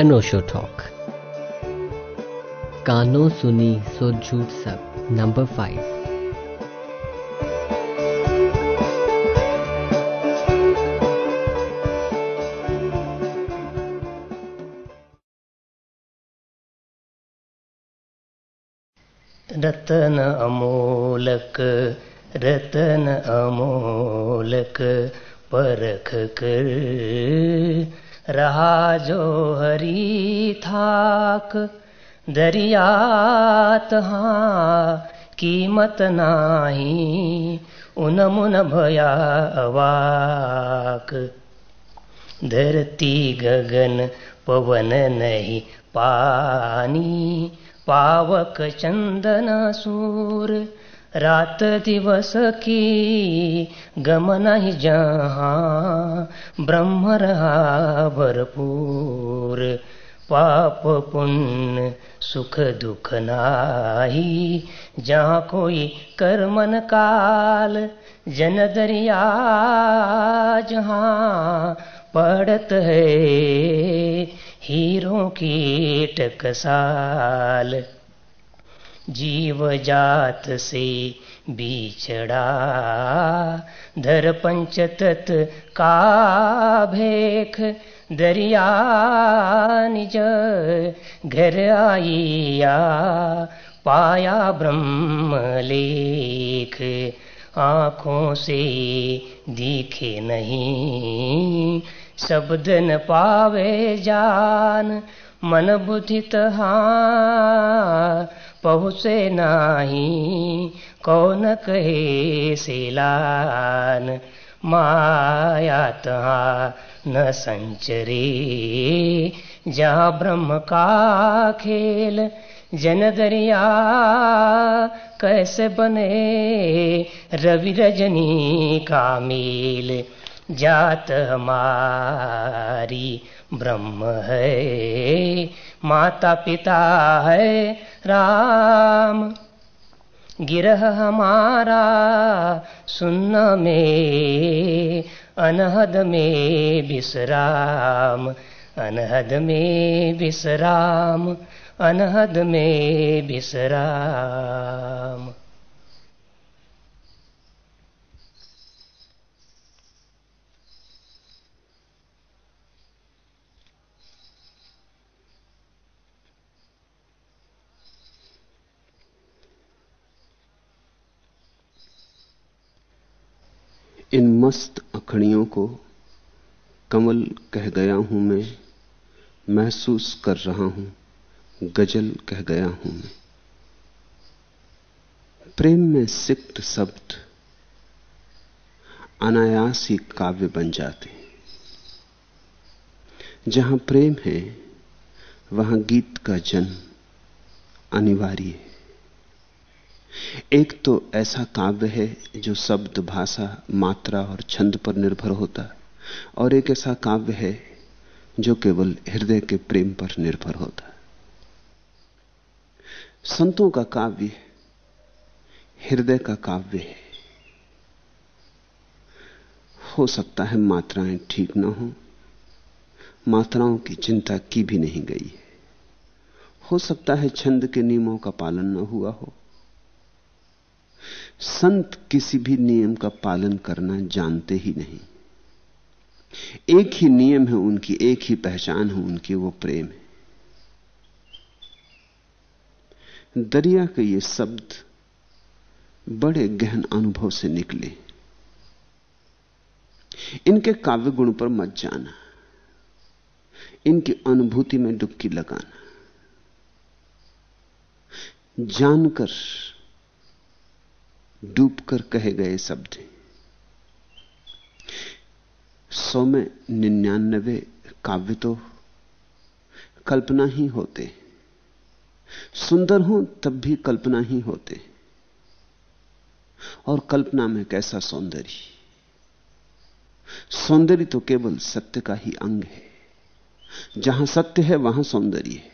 अनोशो talk. कानों सुनी सो झूठ सब नंबर फाइव रतन अमोलक रतन अमोलक, परख कर। रहा जो हरी थाक दरियात हाँ कीमत नाही उन मुन भया अवाक। धरती गगन पवन नहीं पानी पावक चंदन सूर रात दिवस की गमन ही जहाँ ब्रह्म रहा भरपूर। पाप, पुण्य, सुख, दुख नाही। जहाँ कोई कर्मन काल जन दरिया जहाँ पड़त है, हीरों की टकसाल। जीव जात से बिछड़ा। धर पंचतत का भेख दरिया निज घर आइया पाया ब्रह्म लेख आँखों से दिखे नहीं। शब्द न पावे जान, मन बुद्धि तहाँ पहुँचे नाही, कौन कहे सेलान? माया तहाँ न संचरे, जहाँ ब्रह्म का खेल जन दरिया कैसे बने? रवि रजनी का मेल, जात हमारी ब्रह्म है, माता पिता है राम। गिरह हमारा सुन्न में अनहद में विश्राम अनहद में विश्राम अनहद में विश्राम इन मस्त अखड़ियों को कमल कह गया हूँ मैं, महसूस कर रहा हूँ, गज़ल कह गया हूँ मैं। प्रेम में सिक्त शब्द अनायास ही काव्य बन जाते जहाँ प्रेम है, वहाँ गीत का जन्म अनिवार्य है। एक तो ऐसा काव्य है जो शब्द, भाषा, मात्रा और छंद पर निर्भर होता है, और एक ऐसा काव्य है जो केवल हृदय के प्रेम पर निर्भर होता है। संतों का काव्य हृदय का काव्य है। हो सकता है मात्राएँ ठीक ना हो, मात्राओं की चिंता की भी नहीं गई है। हो सकता है छंद के नियमों का पालन न हुआ हो संत किसी भी नियम का पालन करना जानते ही नहीं। एक ही नियम है उनकी, एक ही पहचान है उनकी, वो प्रेम है। दरिया के ये शब्द बड़े गहन अनुभव से निकले। इनके काव्य गुण पर मत जाना। इनकी अनुभूति में डुबकी लगाना। जानकर डूबकर कहे गए शब्द सौ में निन्यानवे काव्य तो कल्पना ही होते सुंदर हो तब भी कल्पना ही होते और कल्पना में कैसा सौंदर्य? सौंदर्य तो केवल सत्य का ही अंग है। जहाँ सत्य है, वहाँ सौंदर्य है।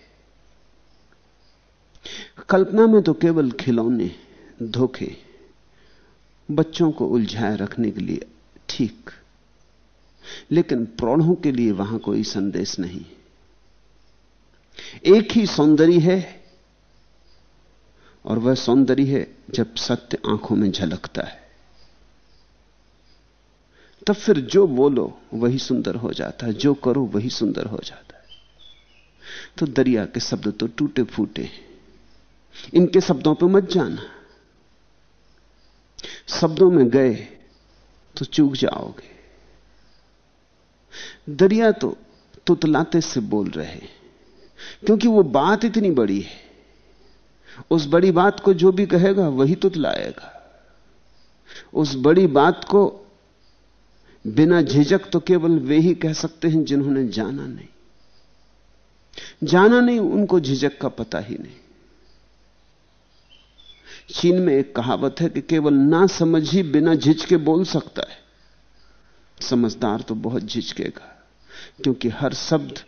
कल्पना में तो केवल खिलौने, धोखे बच्चों को उलझाए रखने के लिए ठीक। लेकिन प्रौढ़ों के लिए वहाँ कोई संदेश नहीं एक ही सौंदर्य है और वह सौंदर्य है जब सत्य आँखों में झलकता है। तब फिर जो बोलो वही सुंदर हो जाता है, जो करो वही सुंदर हो जाता है। तो दरिया के शब्द तो टूटे फूटे इनके शब्दों पर मत जाना। शब्दों में गए तो चूक जाओगे। दरिया तो तुतलाते से बोल रहे क्योंकि वो बात इतनी बड़ी है। उस बड़ी बात को जो भी कहेगा, वही तुतलाएगा। उस बड़ी बात को बिना झिझक तो केवल वे ही कह सकते हैं जिन्होंने जाना नहीं। जाना नहीं, उनको झिझक का पता ही नहीं। चीन में एक कहावत है कि केवल ना समझ ही बिना झिझके बोल सकता है। समझदार तो बहुत झिझकेगा, क्योंकि हर शब्द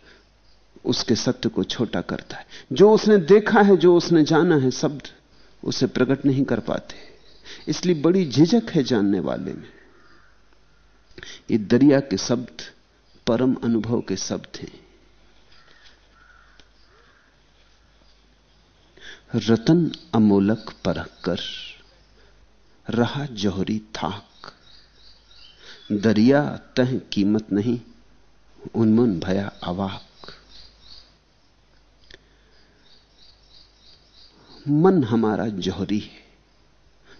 उसके सत्य को छोटा करता है। जो उसने देखा है, जो उसने जाना है, शब्द उसे प्रकट नहीं कर पाते। इसलिए बड़ी झिझक है जानने वाले में। ये दरिया के शब्द, परम अनुभव के शब्द हैं। रतन अमोलक परख कर रहा जौहरी थाक। दरिया तह कीमत नहीं, उन्मुन भया अवाक। मन हमारा जौहरी है।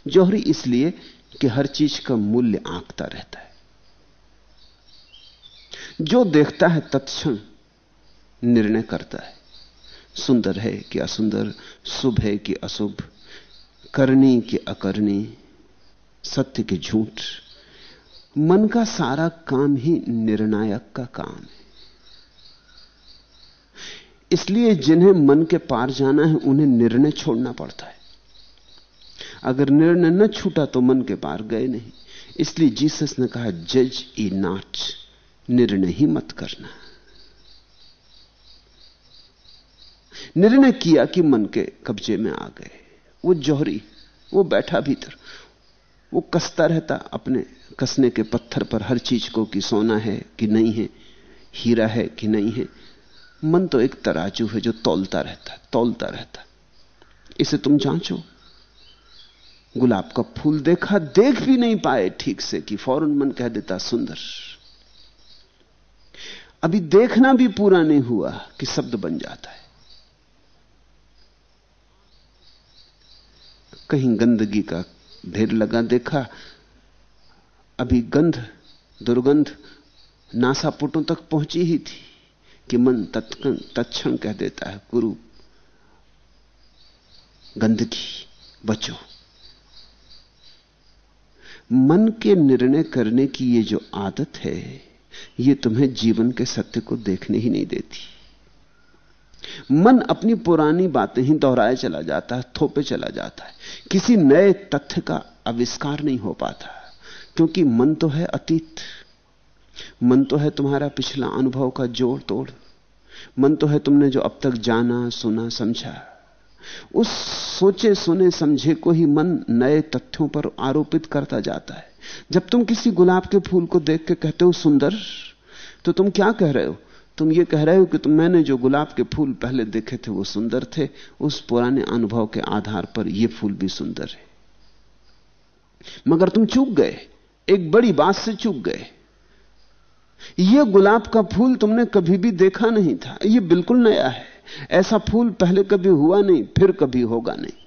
जौहरी इसलिए कि हर चीज़ का मूल्य आंकता रहता है। जो देखता है तत्क्षण निर्णय करता है। सुंदर है कि असुंदर, शुभ है कि अशुभ, करनी कि अकरनी, सत्य के झूठ। मन का सारा काम ही निर्णायक का काम है। इसलिए जिन्हें मन के पार जाना है, उन्हें निर्णय छोड़ना पड़ता है। अगर निर्णय न छूटा तो मन के पार गए नहीं। इसलिए जीसस ने कहा, जज ई नाट, निर्णय ही मत करना। निर्णय किया कि मन के कब्जे में आ गए। वो जौहरी, वो बैठा भीतर, वो कसता रहता अपने कसने के पत्थर पर हर चीज़ को कि सोना है कि नहीं है, हीरा है कि नहीं है। मन तो एक तराजू है जो तौलता रहता तौलता रहता। इसे तुम जांचो। गुलाब का फूल देखा, देख भी नहीं पाए ठीक से कि फ़ौरन मन कह देता, सुंदर। अभी देखना भी पूरा नहीं हुआ कि शब्द बन जाता है। कहीं गंदगी का ढेर लगा देखा, अभी गंध, दुर्गंध नासापुटों तक पहुँची ही थी कि मन तत्क्षण कह देता है, गुरु, गंदगी बचो। मन के निर्णय करने की ये जो आदत है, ये तुम्हें जीवन के सत्य को देखने ही नहीं देती। मन अपनी पुरानी बातें ही दोहराए चला जाता है, थोपे चला जाता है। किसी नए तथ्य का आविष्कार नहीं हो पाता, क्योंकि मन तो है अतीत। मन तो है तुम्हारा पिछला अनुभव का जोड़ तोड़। मन तो है तुमने जो अब तक जाना, सुना, समझा। उस सोचे, सुने, समझे को ही मन नए तथ्यों पर आरोपित करता जाता है। जब तुम किसी गुलाब के फूल को देख के कहते हो सुंदर तो तुम क्या कह रहे हो? तुम ये कह रहे हो कि तुम मैंने जो गुलाब के फूल पहले देखे थे वो सुंदर थे, उस पुराने अनुभव के आधार पर ये फूल भी सुंदर है। मगर तुम चूक गए, एक बड़ी बात से चूक गए। यह गुलाब का फूल तुमने कभी भी देखा नहीं था यह बिल्कुल नया है। ऐसा फूल पहले कभी हुआ नहीं, फिर कभी होगा नहीं।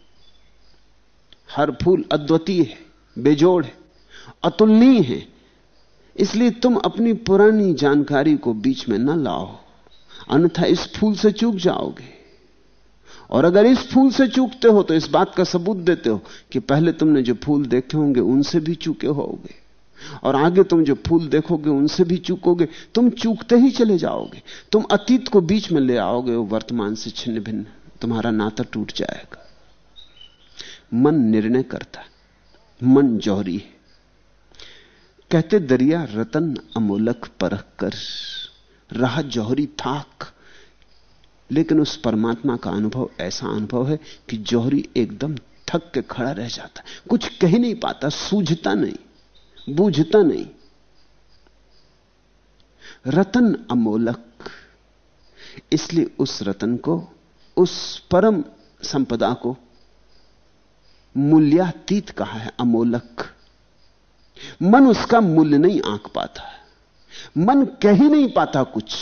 हर फूल अद्वितीय है, बेजोड़ है, अतुलनीय है। इसलिए तुम अपनी पुरानी जानकारी को बीच में न लाओ। अन्यथा इस फूल से चूक जाओगे। और अगर इस फूल से चूकते हो तो इस बात का सबूत देते हो कि पहले तुमने जो फूल देखे होंगे, उनसे भी चूके होगे। और आगे तुम जो फूल देखोगे, उनसे भी चूकोगे। तुम चूकते ही चले जाओगे। तुम अतीत को बीच में ले आओगे, वो वर्तमान से छिन्न भिन्न तुम्हारा नाता टूट जाएगा। मन निर्णय करता मन जौहरी है। कहते, दरिया रतन अमोलक परख कर रहा जौहरी थाक। लेकिन उस परमात्मा का अनुभव ऐसा अनुभव है कि जौहरी एकदम थक के खड़ा रह जाता कुछ कह नहीं पाता, सूझता नहीं, बूझता नहीं। रतन अमोलक, इसलिए उस रतन को, उस परम संपदा को मूल्यातीत कहा है, अमोलक। मन उसका मूल्य नहीं आंक पाता मन कह ही नहीं पाता कुछ।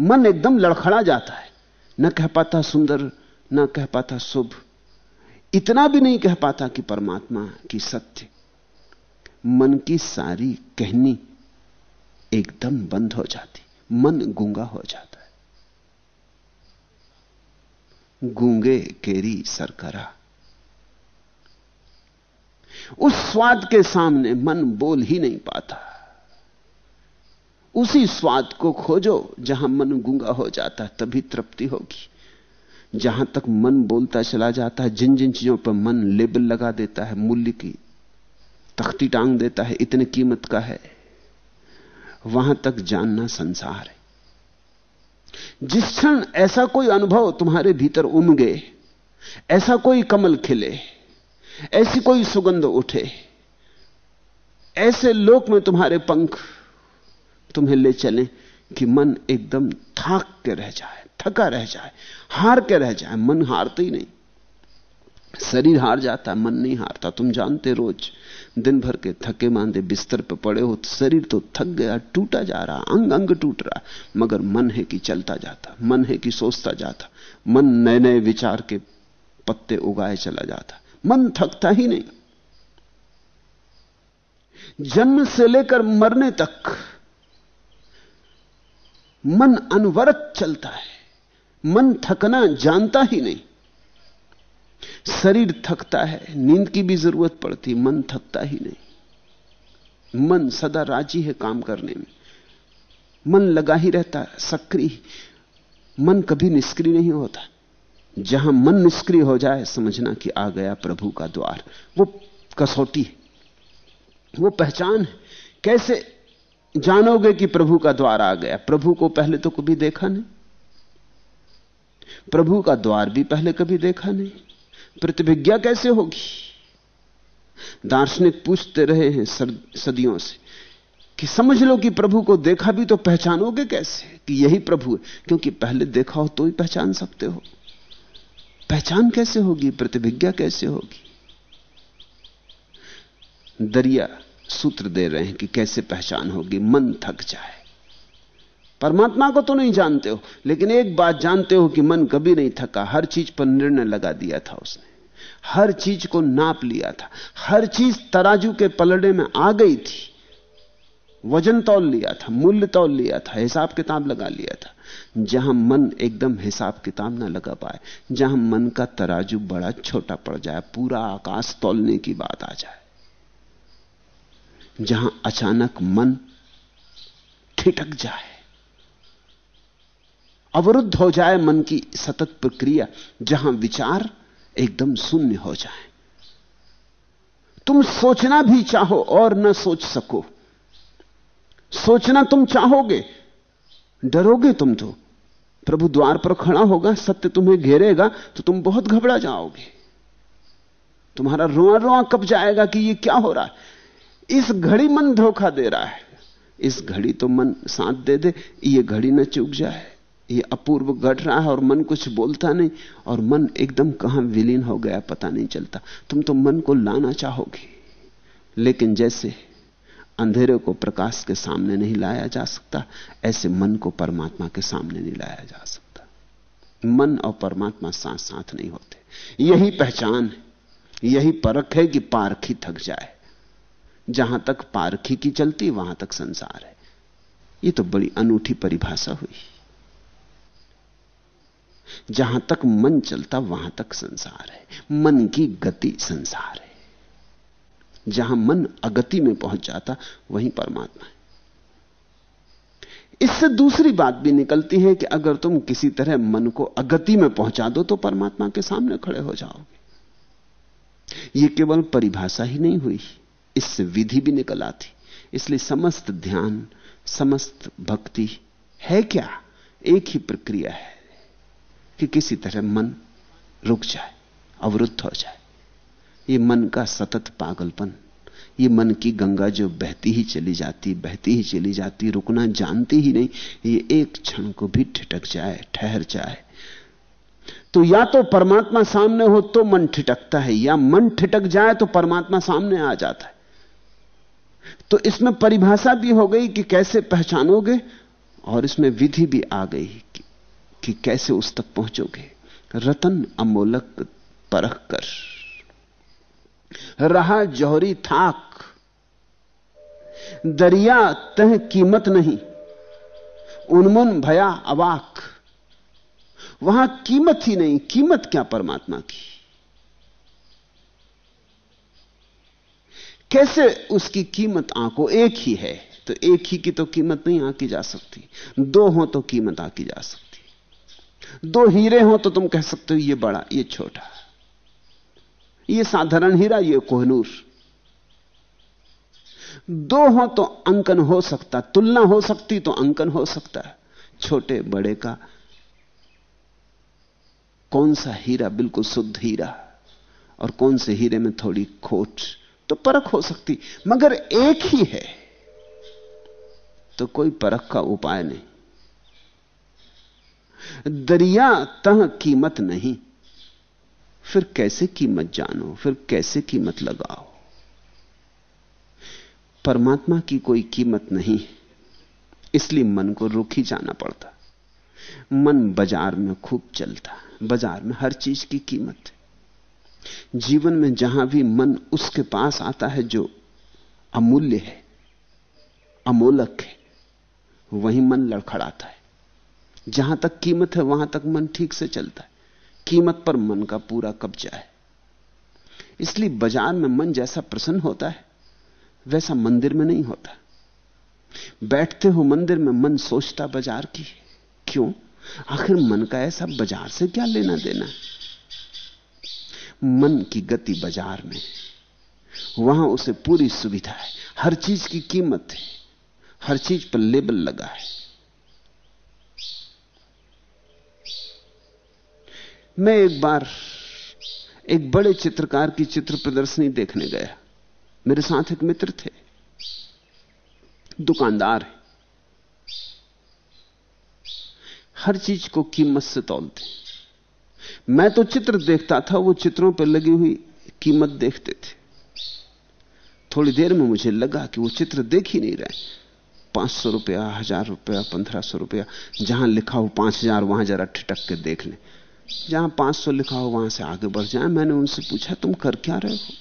मन एकदम लड़खड़ा जाता है। न कह पाता सुंदर, न कह पाता शुभ। इतना भी नहीं कह पाता कि परमात्मा की सत्य। मन की सारी कहनी एकदम बंद हो जाती। मन गूँगा हो जाता है। गूँगे केरी सरकरा। उस स्वाद के सामने मन बोल ही नहीं पाता। उसी स्वाद को खोजो, जहाँ मन गूँगा हो जाता है तभी तृप्ति होगी। जहाँ तक मन बोलता चला जाता है, जिन जिन चीज़ों पर मन लेबल लगा देता है, मूल्य की तख्ती टांग देता है, इतने कीमत का है, वहाँ तक जानना संसार है। जिस क्षण ऐसा कोई अनुभव तुम्हारे भीतर उमगे, ऐसा कोई कमल खिले ऐसी कोई सुगंध उठे। ऐसे लोक में तुम्हारे पंख तुम्हें ले चले कि मन एकदम थाक के रह जाए, थका रह जाए, हार के रह जाए। मन हारते ही नहीं। शरीर हार जाता, मन नहीं हारता। तुम जानते रोज, दिन भर के थके मांदे बिस्तर पर पड़े हो तो शरीर तो थक गया, टूटा जा रहा, अंग अंग टूट रहा। मगर मन है कि चलता जाता, मन है कि सोचता जाता, मन नए नए विचार के पत्ते उगाए चला जाता। मन थकता ही नहीं। जन्म से लेकर मरने तक मन अनवरत चलता है। मन थकना जानता ही नहीं। शरीर थकता है, नींद की भी ज़रूरत पड़ती, मन थकता ही नहीं। मन सदा राज़ी है काम करने में। मन लगा ही रहता, सक्रिय। मन कभी निष्क्रिय नहीं होता। जहाँ मन निष्क्रिय हो जाए, समझना कि आ गया प्रभु का द्वार। वो कसौटी है। वो पहचान है। कैसे जानोगे कि प्रभु का द्वार आ गया? प्रभु को पहले तो कभी देखा नहीं। प्रभु का द्वार भी पहले कभी देखा नहीं। प्रतिभिज्ञा कैसे होगी? दार्शनिक पूछते रहे हैं सदियों से कि समझ लो कि प्रभु को देखा भी तो पहचानोगे कैसे कि यही प्रभु है? क्योंकि पहले देखा हो तो ही पहचान सकते हो। पहचान कैसे होगी? प्रतिभिज्ञा कैसे होगी? दरिया सूत्र दे रहे हैं कि कैसे पहचान होगी? मन थक जाए। परमात्मा को तो नहीं जानते हो, लेकिन एक बात जानते हो कि मन कभी नहीं थका। हर चीज़ पर निर्णय लगा दिया था उसने। हर चीज़ को नाप लिया था। हर चीज़ तराजू के पलड़े में आ गई थी। वज़न तौल लिया था, मूल्य तौल लिया था, हिसाब किताब लगा लिया था, जहाँ मन एकदम हिसाब किताब ना लगा पाए, जहाँ मन का तराजू बड़ा छोटा पड़ जाए, पूरा आकाश तौलने की बात आ जाए, जहाँ अचानक मन ठिटक जाए, अवरुद्ध हो जाए मन की सतत प्रक्रिया, जहाँ विचार एकदम शून्य हो जाए। तुम सोचना भी चाहो और न सोच सको। सोचना तुम चाहोगे। डरोगे तुम तो। प्रभु द्वार पर खड़ा होगा, सत्य तुम्हें घेरेगा तो तुम बहुत घबरा जाओगे। तुम्हारा रोआ रोआ कब जाएगा कि ये क्या हो रहा है? इस घड़ी मन धोखा दे रहा है। इस घड़ी तो मन साथ दे दे, ये घड़ी ना चूक जाए। ये अपूर्व घट रहा है और मन कुछ बोलता नहीं, और मन एकदम कहाँ विलीन हो गया पता नहीं चलता। तुम तो मन को लाना चाहोगे। लेकिन जैसे अंधेरे को प्रकाश के सामने नहीं लाया जा सकता, ऐसे मन को परमात्मा के सामने नहीं लाया जा सकता। मन और परमात्मा साथ साथ नहीं होते। यही पहचान है, यही परख है कि पारखी थक जाए। जहाँ तक पारखी की चलती, वहाँ तक संसार है। यह तो बड़ी अनूठी परिभाषा हुई। जहाँ तक मन चलता, वहाँ तक संसार है। मन की गति संसार है। जहाँ मन अगति में पहुँच जाता, वहीं परमात्मा है। इससे दूसरी बात भी निकलती है कि अगर तुम किसी तरह मन को अगति में पहुँचा दो तो परमात्मा के सामने खड़े हो जाओगे। यह केवल परिभाषा ही नहीं हुई, इससे विधि भी निकल आती। इसलिए समस्त ध्यान, समस्त भक्ति है क्या? एक ही प्रक्रिया है कि किसी तरह मन रुक जाए, अवरुद्ध हो जाए। ये मन का सतत पागलपन ये मन की गंगा जो बहती ही चली जाती बहती ही चली जाती रुकना जानती ही नहीं ये एक क्षण को भी ठिटक जाए ठहर जाए। तो या तो परमात्मा सामने हो तो मन ठिटकता है या मन ठिटक जाए तो परमात्मा सामने आ जाता है। तो इसमें परिभाषा भी हो गई कि कैसे पहचानोगे और इसमें विधि भी आ गई कि, कि कैसे उस तक पहुंचोगे। रतन अमोलक परख कर। रहा जौहरी थाक। दरिया तह कीमत नहीं, उन्मुन भया अवाक। वहाँ कीमत ही नहीं, कीमत क्या परमात्मा की? कैसे उसकी कीमत आंको एक ही है? तो एक ही की तो कीमत नहीं आंकी जा सकती। दो हो तो कीमत आंकी जा सकती। दो हीरे हो तो तुम कह सकते हो ये बड़ा, ये छोटा। ये साधारण हीरा, ये कोहनूर। दो हो तो अंकन हो सकता, तुलना हो सकती तो अंकन हो सकता। है छोटे बड़े का कौन सा हीरा बिल्कुल शुद्ध हीरा और कौन से हीरे में थोड़ी खोट तो परख हो सकती, मगर एक ही है तो कोई परख का उपाय नहीं। दरिया तह कीमत नहीं। फिर कैसे कीमत जानो? फिर कैसे कीमत लगाओ? परमात्मा की कोई कीमत नहीं, इसलिए मन को रुक ही जाना पड़ता। मन बाज़ार में खूब चलता, बाज़ार में हर चीज़ की कीमत। जीवन में जहाँ भी मन उसके पास आता है जो अमूल्य है, अमोलक है, वहीं मन लड़खड़ाता है। जहाँ तक कीमत है, वहाँ तक मन ठीक से चलता है। कीमत पर मन का पूरा कब्जा है। इसलिए बाज़ार में मन जैसा प्रसन्न होता है, वैसा मंदिर में नहीं होता। बैठते हो मंदिर में मन सोचता बाज़ार की, क्यों? आखिर मन का ऐसा बाज़ार से क्या लेना देना? मन की गति बाज़ार में वहाँ उसे पूरी सुविधा है। हर चीज़ की कीमत है। हर चीज़ पर लेबल लगा है। मैं एक बार एक बड़े चित्रकार की चित्र प्रदर्शनी देखने गया। मेरे साथ एक मित्र थे। दुकानदार हर चीज़ को कीमत से तोलते मैं तो चित्र देखता था, वो चित्रों पर लगी हुई कीमत देखते थे। थोड़ी देर में मुझे लगा कि वो चित्र देख ही नहीं रहे। पाँच सौ रुपया, हज़ार रुपया, पंद्रह सौ रुपया, जहाँ लिखा हो पाँच हज़ार, वहाँ जरा ठिटक के देख लें। जहाँ पाँच सौ लिखा हो वहाँ से आगे बढ़ जाए। मैंने उनसे पूछा, तुम कर क्या रहे हो?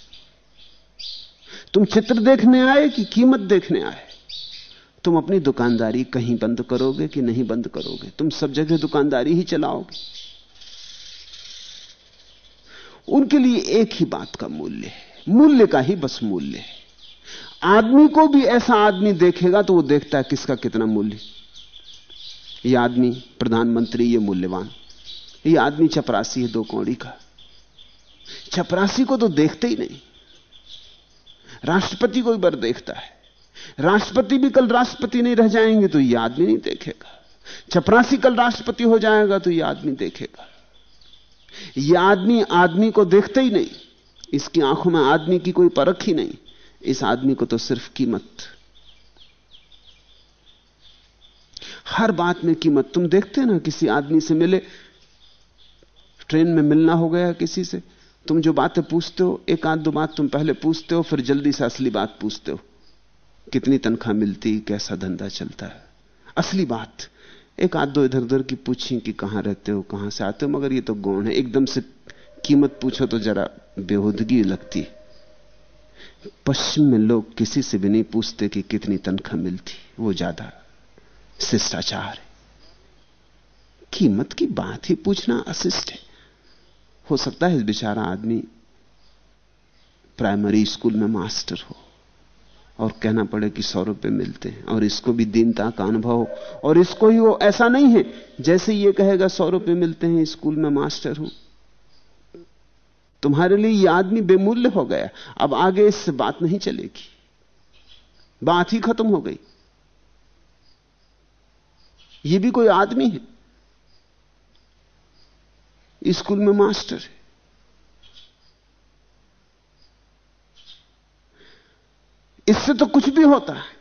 तुम चित्र देखने आए कि कीमत देखने आए? तुम अपनी दुकानदारी कहीं बंद करोगे कि नहीं बंद करोगे? तुम सब जगह दुकानदारी ही चलाओगे? उनके लिए एक ही बात का मूल्य है। मूल्य का ही बस मूल्य है। आदमी को भी ऐसा आदमी देखेगा तो वो देखता है किसका कितना मूल्य ये आदमी, प्रधानमंत्री, ये मूल्यवान। ये आदमी चपरासी है दो कौड़ी का। चपरासी को तो देखते ही नहीं। राष्ट्रपति को बार देखता है। राष्ट्रपति भी कल राष्ट्रपति नहीं रह जाएँगे तो यह आदमी नहीं देखेगा। चपरासी कल राष्ट्रपति हो जाएगा तो यह आदमी देखेगा। यह आदमी आदमी को देखते ही नहीं। इसकी आँखों में आदमी की कोई परख ही नहीं। इस आदमी को तो सिर्फ़ कीमत। हर बात में कीमत। तुम देखते ना किसी आदमी से मिले ट्रेन में मिलना हो गया किसी से, तुम जो बातें पूछते हो, एक आध दो बात तुम पहले पूछते हो, फिर जल्दी से असली बात पूछते हो। कितनी तनख्वाह मिलती, कैसा धंधा चलता है। असली बात, एक आध दो इधर उधर की पूछी कि कहाँ रहते हो, कहाँ से आते हो, मगर ये तो गौण है, एकदम से कीमत पूछो तो जरा बेहूदगी लगती पश्चिम में लोग किसी से भी नहीं पूछते कि कितनी तनख्वाह मिलती, वो ज़्यादा शिष्टाचार है। कीमत की बात ही पूछना अशिष्ट है। हो सकता है बेचारा आदमी प्राइमरी स्कूल में मास्टर हो और कहना पड़े कि सौ रुपए मिलते हैं और इसको भी दीनता का अनुभव और इसको ही वो ऐसा नहीं है, जैसे ये कहेगा सौ रुपए मिलते हैं स्कूल में मास्टर हूँ। तुम्हारे लिए यह आदमी बेमूल्य हो गया। अब आगे इससे बात नहीं चलेगी। बात ही खत्म हो गई। यह भी कोई आदमी है। स्कूल में मास्टर है। इससे तो कुछ भी होता है।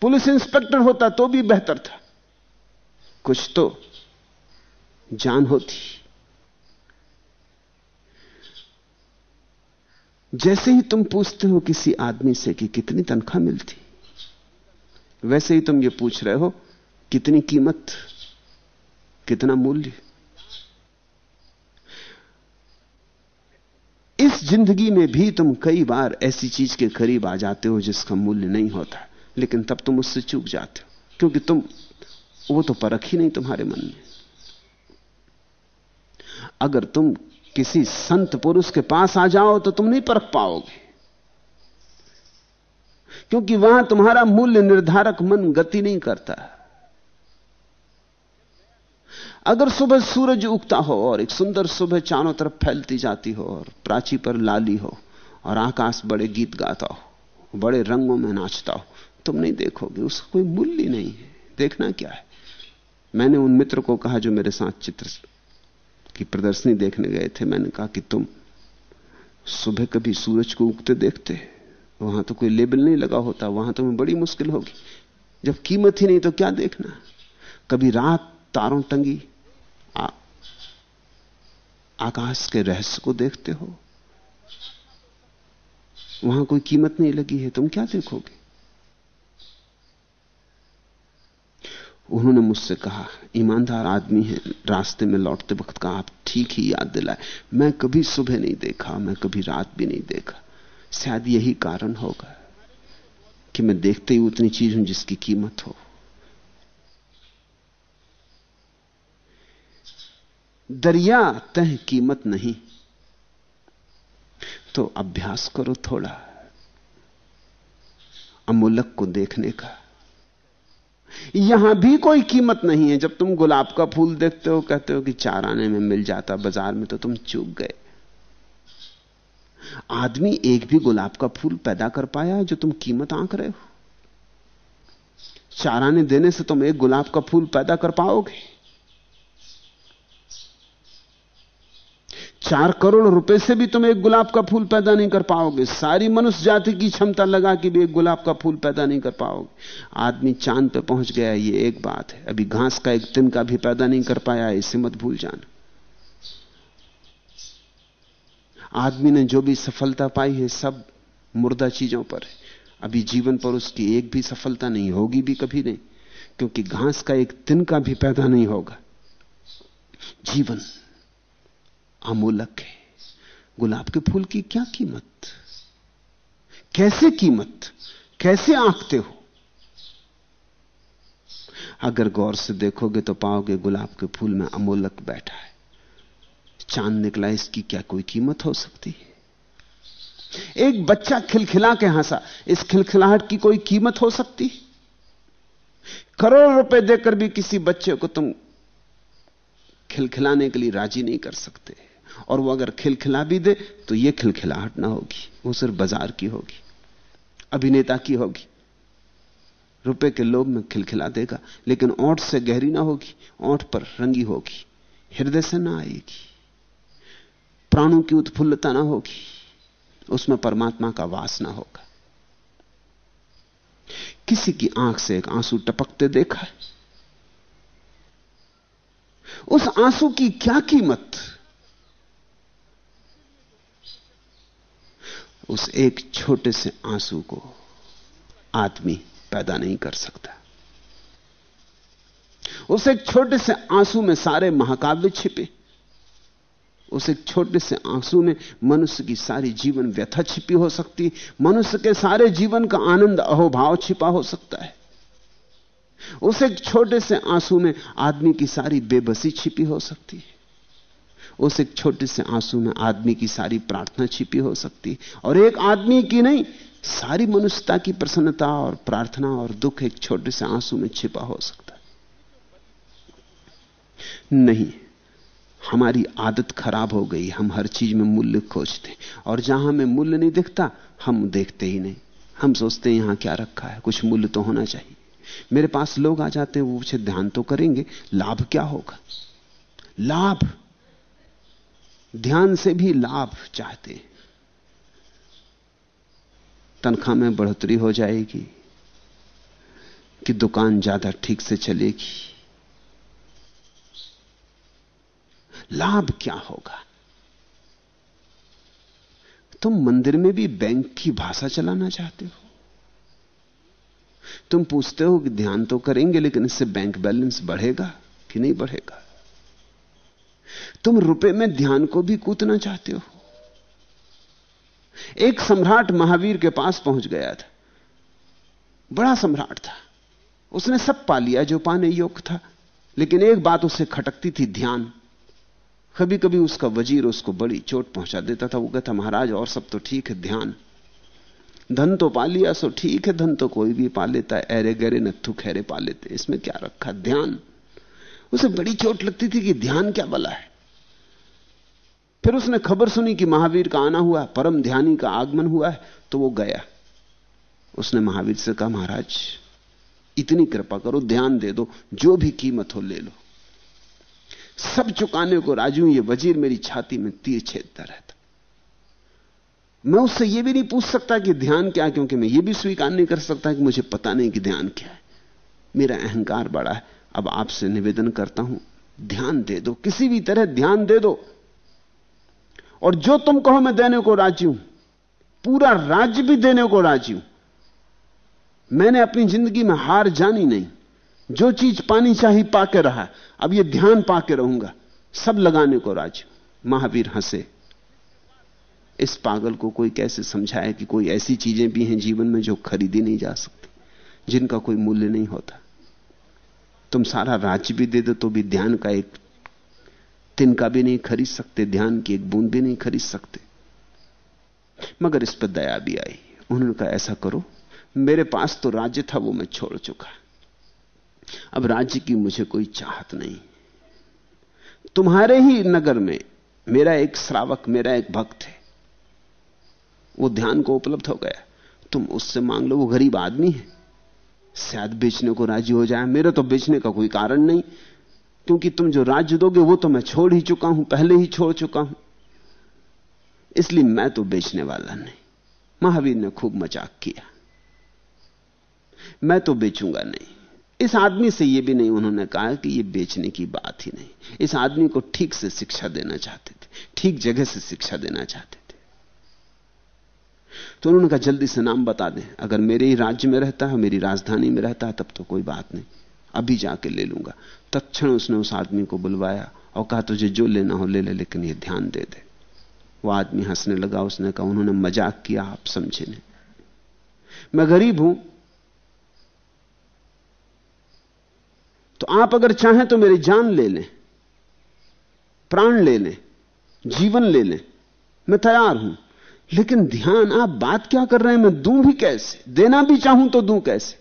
पुलिस इंस्पेक्टर होता तो भी बेहतर था। कुछ तो जान होती। जैसे ही तुम पूछते हो किसी आदमी से कि कितनी तनख्वाह मिलती, वैसे ही तुम ये पूछ रहे हो, कितनी कीमत कितना मूल्य? इस ज़िंदगी में भी तुम कई बार ऐसी चीज़ के करीब आ जाते हो जिसका मूल्य नहीं होता, लेकिन तब तुम उससे चूक जाते हो, क्योंकि तुम, वो तो परख ही नहीं तुम्हारे मन में। अगर तुम किसी संत पुरुष के पास आ जाओ तो तुम नहीं परख पाओगे, क्योंकि वहाँ तुम्हारा मूल्य निर्धारक मन गति नहीं करता। अगर सुबह सूरज उगता हो और एक सुंदर सुबह चारों तरफ़ फैलती जाती हो और प्राची पर लाली हो और आकाश बड़े गीत गाता हो, बड़े रंगों में नाचता हो, तुम नहीं देखोगे, उसका कोई मूल्य नहीं है। देखना क्या है? मैंने उन मित्र को कहा जो मेरे साथ चित्र की प्रदर्शनी देखने गए थे, मैंने कहा कि तुम सुबह कभी सूरज को उगते देखते वहाँ तो कोई लेबल नहीं लगा होता, वहाँ तुम्हें बड़ी मुश्किल होगी। जब कीमत ही नहीं तो क्या देखना? कभी रात तारों टंगी। आ, आकाश के रहस्य को देखते हो? वहाँ कोई कीमत नहीं लगी है तुम क्या देखोगे? उन्होंने मुझसे कहा ईमानदार आदमी है रास्ते में लौटते वक्त कहा आप ठीक ही याद दिलाए। मैं कभी सुबह नहीं देखा मैं कभी रात भी नहीं देखा। शायद यही कारण होगा कि मैं देखते ही उतनी चीज़ हूँ जिसकी कीमत हो। दरिया तह कीमत नहीं। तो अभ्यास करो थोड़ा, अमूलक को देखने का। यहाँ भी कोई कीमत नहीं है। जब तुम गुलाब का फूल देखते हो, कहते हो कि चार आने में मिल जाता, बाज़ार में तो तुम चूक गए। आदमी एक भी गुलाब का फूल पैदा कर पाया जो तुम कीमत आंक रहे हो। चार आने देने से तुम एक गुलाब का फूल पैदा कर पाओगे। चार करोड़ रुपए से भी तुम एक गुलाब का फूल पैदा नहीं कर पाओगे। सारी मनुष्य जाति की क्षमता लगा कि भी एक गुलाब का फूल पैदा नहीं कर पाओगे। आदमी चाँद पे पहुँच गया, ये एक बात है। अभी घास का एक तिनका भी पैदा नहीं कर पाया, इसे मत भूल जाना। आदमी ने जो भी सफलता पाई है, सब मुर्दा चीज़ों पर है। अभी जीवन पर उसकी एक भी सफलता नहीं, होगी भी कभी नहीं, क्योंकि घास का एक तिनका भी पैदा नहीं होगा। जीवन अमूलक है। गुलाब के फूल की क्या कीमत? कैसे कीमत? कैसे आंकते हो? अगर गौर से देखोगे तो पाओगे गुलाब के फूल में अमोलक बैठा है। चाँद निकला, इसकी क्या कोई कीमत हो सकती है? एक बच्चा खिलखिला के हंसा, इस खिलखिलाहट की कोई कीमत हो सकती करोड़ रुपए देकर भी किसी बच्चे को तुम खिलखिलाने के लिए राज़ी नहीं कर सकते। और वो अगर खिलखिला भी दे तो ये खिलखिलाहट ना होगी। वो सिर्फ़ बाज़ार की होगी, अभिनेता की होगी। रुपए के लोभ में खिलखिला देगा, लेकिन ओठ से गहरी ना होगी, ओठ पर रंगी होगी, हृदय से ना आएगी। प्राणों की उत्फुल्लता ना होगी, उसमें परमात्मा का वास ना होगा। किसी की आँख से एक आँसू टपकते देखा है। उस आँसू की क्या कीमत? उस एक छोटे से आँसू को आदमी पैदा नहीं कर सकता। उस एक छोटे से आँसू में सारे महाकाव्य छिपे। उस एक छोटे से आँसू में मनुष्य की सारी जीवन व्यथा छिपी हो सकती। मनुष्य के सारे जीवन का आनंद अहोभाव छिपा हो सकता है। उस एक छोटे से आँसू में आदमी की सारी बेबसी छिपी हो सकती है। उस एक छोटे से आँसू में आदमी की सारी प्रार्थना छिपी हो सकती और एक आदमी की नहीं, सारी मनुष्यता की प्रसन्नता और प्रार्थना और दुख एक छोटे से आँसू में छिपा हो सकता नहीं, हमारी आदत खराब हो गई, हम हर चीज़ में मूल्य खोजते और जहाँ हमें मूल्य नहीं दिखता, हम देखते ही नहीं। हम सोचते हैं यहाँ क्या रखा है, कुछ मूल्य तो होना चाहिए। मेरे पास लोग आ जाते हैं, वो मुझे ध्यान तो करेंगे, लाभ क्या होगा? लाभ? ध्यान से भी लाभ चाहते हैं। तनख्वाह में बढ़ोतरी हो जाएगी, कि दुकान ज़्यादा ठीक से चलेगी। लाभ क्या होगा? तुम मंदिर में भी बैंक की भाषा चलाना चाहते हो। तुम पूछते हो कि ध्यान तो करेंगे, लेकिन इससे बैंक बैलेंस बढ़ेगा कि नहीं बढ़ेगा? तुम रुपए में ध्यान को भी कूदना चाहते हो। एक सम्राट महावीर के पास पहुँच गया था। बड़ा सम्राट था। उसने सब पा लिया जो पाने योग्य था। लेकिन एक बात उसे खटकती थी, ध्यान। कभी कभी उसका वज़ीर उसको बड़ी चोट पहुँचा देता था। वो कहता, महाराज, और सब तो ठीक है, ध्यान। धन तो पा लिया, सो ठीक है, धन तो कोई भी पा लेता है। ऐरे गहरे नत्थु खैरे पा लेते इसमें क्या रखा, ध्यान? उसे बड़ी चोट लगती थी कि ध्यान क्या बला है। फिर उसने खबर सुनी कि महावीर का आना हुआ, परम ध्यानी का आगमन हुआ है तो वो गया। उसने महावीर से कहा, महाराज, इतनी कृपा करो, ध्यान दे दो, जो भी कीमत हो ले लो। सब चुकाने को राजू ये वज़ीर मेरी छाती में तीर छेदता रहता। मैं उससे यह भी नहीं पूछ सकता कि ध्यान क्या क्योंकि मैं यह भी स्वीकार नहीं कर सकता कि मुझे पता नहीं कि ध्यान क्या है। मेरा अहंकार बड़ा है, अब आपसे निवेदन करता हूँ, ध्यान दे दो, किसी भी तरह ध्यान दे दो और जो तुम कहो मैं देने को राज़ी हूँ, पूरा राज्य भी देने को राज़ी हूँ। मैंने अपनी ज़िंदगी में हार जानी नहीं। जो चीज़ पानी चाहिए पाके रहा अब ये ध्यान पाके रहूँगा, सब लगाने को राज़ी महावीर हंसे। इस पागल को कोई कैसे समझाए कि कोई ऐसी चीज़ें भी हैं जीवन में जो खरीदी नहीं जा सकती, जिनका कोई मूल्य नहीं होता? तुम सारा राज्य भी दे दो तो भी ध्यान का एक तिनका भी नहीं खरीद सकते, ध्यान की एक बूंद भी नहीं खरीद सकते। मगर इस पर दया भी आई। उन्होंने कहा, ऐसा करो, मेरे पास तो राज्य था, वो मैं छोड़ चुका। अब राज्य की मुझे कोई चाहत नहीं। तुम्हारे ही नगर में मेरा एक श्रावक, मेरा एक भक्त है। वो ध्यान को उपलब्ध हो गया। तुम उससे मांग लो, वो गरीब आदमी है। शायद बेचने को राज़ी हो जाए। मेरे तो बेचने का कोई कारण नहीं। क्योंकि तुम जो राज्य दोगे वो तो मैं छोड़ ही चुका हूँ, पहले ही छोड़ चुका हूँ। इसलिए मैं तो बेचने वाला नहीं। महावीर ने खूब मज़ाक किया। मैं तो बेचूँगा नहीं। इस आदमी से यह भी नहीं, उन्होंने कहा कि यह बेचने की बात ही नहीं। इस आदमी को ठीक से शिक्षा देना चाहते थे, ठीक जगह से शिक्षा देना चाहते थे। तो उन्होंने कहा, जल्दी से नाम बता दें। अगर मेरे ही राज्य में रहता है, मेरी राजधानी में रहता है, तब तो कोई बात नहीं। अभी जाके ले लूँगा। तत्क्षण उसने उस आदमी को बुलवाया और कहा, तुझे जो लेना हो ले ले, लेकिन ये ध्यान दे दे। वो आदमी हंसने लगा, उसने कहा, उन्होंने मज़ाक किया, आप समझे नहीं। मैं गरीब हूँ। तो आप अगर चाहें तो मेरी जान ले लें, प्राण ले लें, जीवन ले लें, मैं तैयार हूँ। लेकिन ध्यान, आप बात क्या कर रहे हैं? मैं दूँ भी कैसे? देना भी चाहूँ तो दूँ कैसे?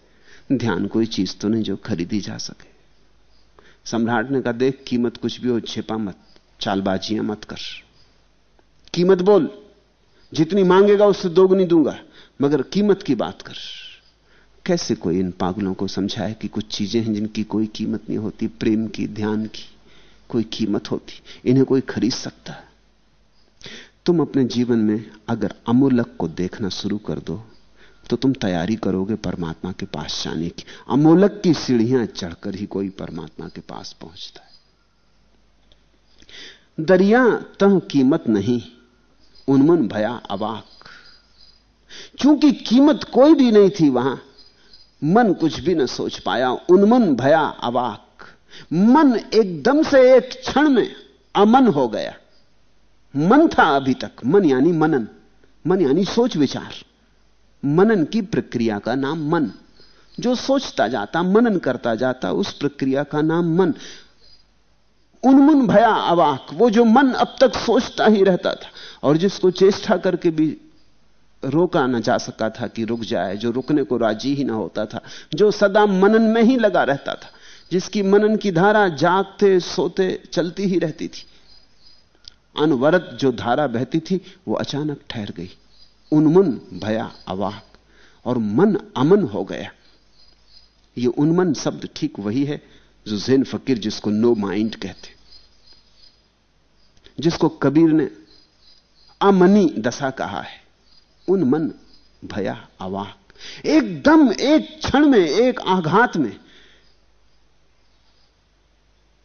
ध्यान कोई चीज़ तो नहीं जो खरीदी जा सके। सम्राट ने कहा, देख, कीमत कुछ भी हो, छिपा मत, चालबाजियाँ मत कर। कीमत बोल, जितनी मांगेगा उससे दोगुनी दूँगा, मगर कीमत की बात कर। कैसे कोई इन पागलों को समझाए कि कुछ चीज़ें हैं जिनकी कोई कीमत नहीं होती, प्रेम की, ध्यान की, कोई कीमत होती, इन्हें कोई खरीद सकता? है तुम अपने जीवन में अगर अमूलक को देखना शुरू कर दो तो तुम तैयारी करोगे परमात्मा के पास जाने की। अमोलक की सीढ़ियाँ चढ़कर ही कोई परमात्मा के पास पहुँचता है। दरिया तह कीमत नहीं, उन्मन भया अवाक। चूँकि कीमत कोई भी नहीं थी वहाँ, मन कुछ भी न सोच पाया, उन्मन भया अवाक। मन एकदम से एक क्षण में अमन हो गया। मन था अभी तक, मन यानी मनन, मन यानी सोच विचार। मनन की प्रक्रिया का नाम मन। जो सोचता जाता, मनन करता जाता, उस प्रक्रिया का नाम मन। उन्मुन भया अवाक, वो जो मन अब तक सोचता ही रहता था, और जिसको चेष्टा करके भी रोका ना जा सका था कि रुक जाए, जो रुकने को राज़ी ही ना होता था, जो सदा मनन में ही लगा रहता था, जिसकी मनन की धारा जागते, सोते, चलती ही रहती थी। अनवरत जो धारा बहती थी, वो अचानक ठहर गई। उन्मन भया अवाक, और मन अमन हो गया। ये उन्मन शब्द ठीक वही है जो जैन फकीर जिसको नो माइंड कहते। जिसको कबीर ने अमनी दशा कहा है। उन मन भया अवाक। एकदम एक क्षण में, एक आघात में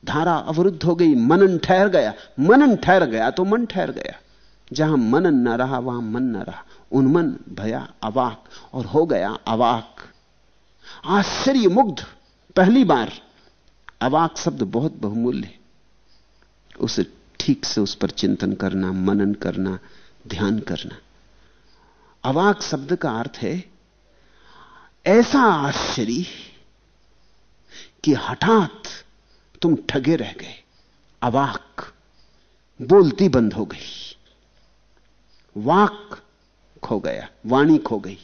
धारा अवरुद्ध हो गई, मनन ठहर गया। मनन ठहर गया तो मन ठहर गया। जहाँ मनन न रहा, वहाँ मन न रहा। उन्मन भया, अवाक, और हो गया अवाक। आश्चर्य मुग्ध पहली बार। अवाक शब्द बहुत बहुमूल्य उसे ठीक से उस पर चिंतन करना, मनन करना, ध्यान करना। अवाक शब्द का अर्थ है, ऐसा आश्चर्य कि हठात तुम ठगे रह गए। अवाक, बोलती बंद हो गई। वाक खो गया, वाणी खो गई।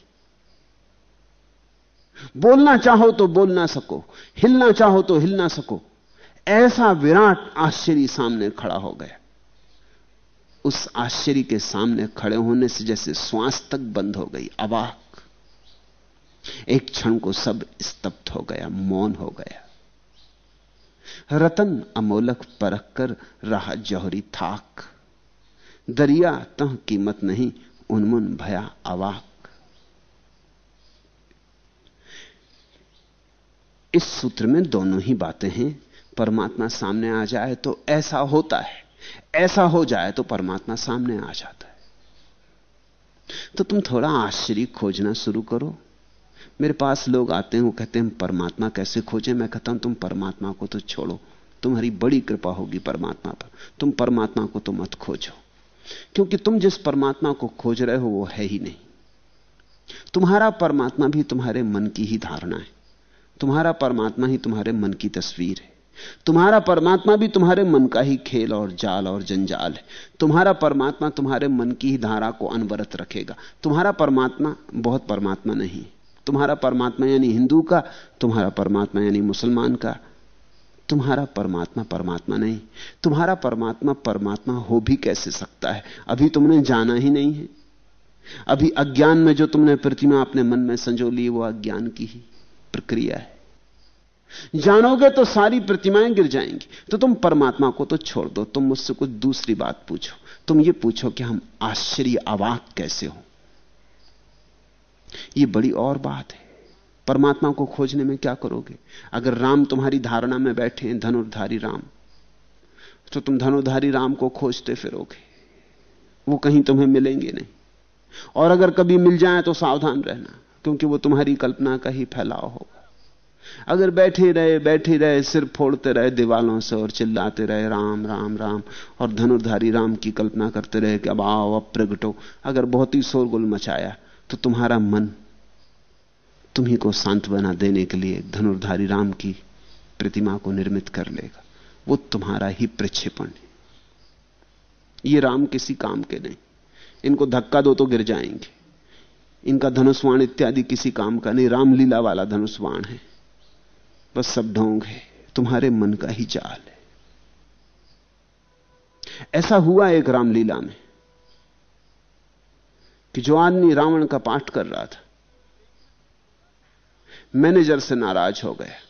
बोलना चाहो तो बोल ना सको, हिलना चाहो तो हिल ना सको। ऐसा विराट आश्चर्य सामने खड़ा हो गया। उस आश्चर्य के सामने खड़े होने से जैसे श्वास तक बंद हो गई, अवाक। एक क्षण को सब स्तब्ध हो गया, मौन हो गया। रतन अमोलक परख कर रहा जौहरी थाक। दरिया तह कीमत नहीं, उन्मुन भया अवाक। इस सूत्र में दोनों ही बातें हैं, परमात्मा सामने आ जाए तो ऐसा होता है, ऐसा हो जाए तो परमात्मा सामने आ जाता है। तो तुम थोड़ा आश्चर्य खोजना शुरू करो। मेरे पास लोग आते हैं, वो कहते हैं, परमात्मा कैसे खोजे? मैं कहता हूँ, तुम परमात्मा को तो छोड़ो। तुम्हारी बड़ी कृपा होगी परमात्मा पर। तुम परमात्मा को तो मत खोजो। क्योंकि तुम जिस परमात्मा को खोज रहे हो वो है ही नहीं। तुम्हारा परमात्मा भी तुम्हारे मन की ही धारणा है। तुम्हारा परमात्मा ही तुम्हारे मन की तस्वीर है। तुम्हारा परमात्मा भी तुम्हारे मन का ही खेल और जाल और जंजाल है। तुम्हारा परमात्मा तुम्हारे मन की ही धारा को अनवरत रखेगा। तुम्हारा परमात्मा बहुत परमात्मा नहीं। तुम्हारा परमात्मा यानी हिंदू का, तुम्हारा परमात्मा यानी मुसलमान का तुम्हारा परमात्मा परमात्मा नहीं। तुम्हारा परमात्मा परमात्मा हो भी कैसे सकता है? अभी तुमने जाना ही नहीं है। अभी अज्ञान में जो तुमने प्रतिमा अपने मन में संजो ली, वो अज्ञान की ही प्रक्रिया है। जानोगे तो सारी प्रतिमाएँ गिर जाएँगी। तो तुम परमात्मा को तो छोड़ दो। तुम मुझसे कुछ दूसरी बात पूछो। तुम ये पूछो कि हम आश्चर्य, अवाक कैसे हो? यह बड़ी और बात है। परमात्मा को खोजने में क्या करोगे? अगर राम तुम्हारी धारणा में बैठे हैं, धनुर्धारी राम तो तुम धनुर्धारी राम को खोजते फिरोगे। वो कहीं तुम्हें मिलेंगे नहीं। और अगर कभी मिल जाए तो सावधान रहना, क्योंकि वो तुम्हारी कल्पना का ही फैलाव होगा। अगर बैठे रहे बैठे रहे, सिर फोड़ते रहे, दीवालों से और चिल्लाते रहे, राम राम राम, और धनुर्धारी राम की कल्पना करते रहे कि अब आओ, अब प्रगटो। अगर बहुत ही शोरगुल मचाया तो तुम्हारा मन तुम्ही को सांत्वना देने के लिए धनुर्धारी राम की प्रतिमा को निर्मित कर लेगा। वो तुम्हारा ही प्रक्षेपण है। ये राम किसी काम के नहीं। इनको धक्का दो तो गिर जाएँगे। इनका धनुष्वाण इत्यादि किसी काम का नहीं। रामलीला वाला धनुष्वाण है। बस सब ढोंग है। तुम्हारे मन का ही जाल है। ऐसा हुआ एक रामलीला में कि जो आदमी रावण का पाठ कर रहा था मैनेजर से नाराज़ हो गया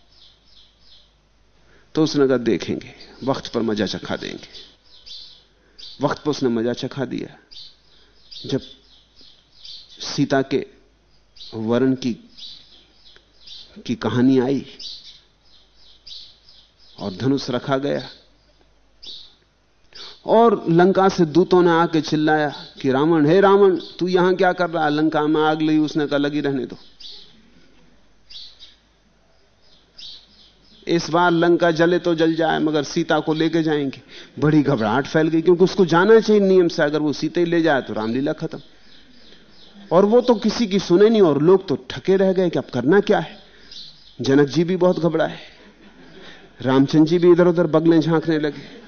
तो उसने कहा, देखेंगे, वक्त पर मज़ा चखा देंगे। वक्त पर उसने मज़ा चखा दिया। जब सीता के वर्ण की की कहानी आई और धनुष रखा गया और लंका से दूतों ने आके चिल्लाया कि, रावण, हे रावण, तू यहाँ क्या कर रहा है? लंका में आग लगी, उसने कहा, लगी रहने दो। इस बार लंका जले तो जल जाए, मगर सीता को लेके जाएँगे। बड़ी घबराहट फैल गई, क्योंकि उसको जाना चाहिए नियम से, अगर वो सीता ही ले जाए तो रामलीला खत्म। और वो तो किसी की सुने नहीं, और लोग तो ठके रह गए कि अब करना क्या है। जनक जी भी बहुत घबराए। रामचंद्र जी भी इधर उधर बगलें झांकने लगे।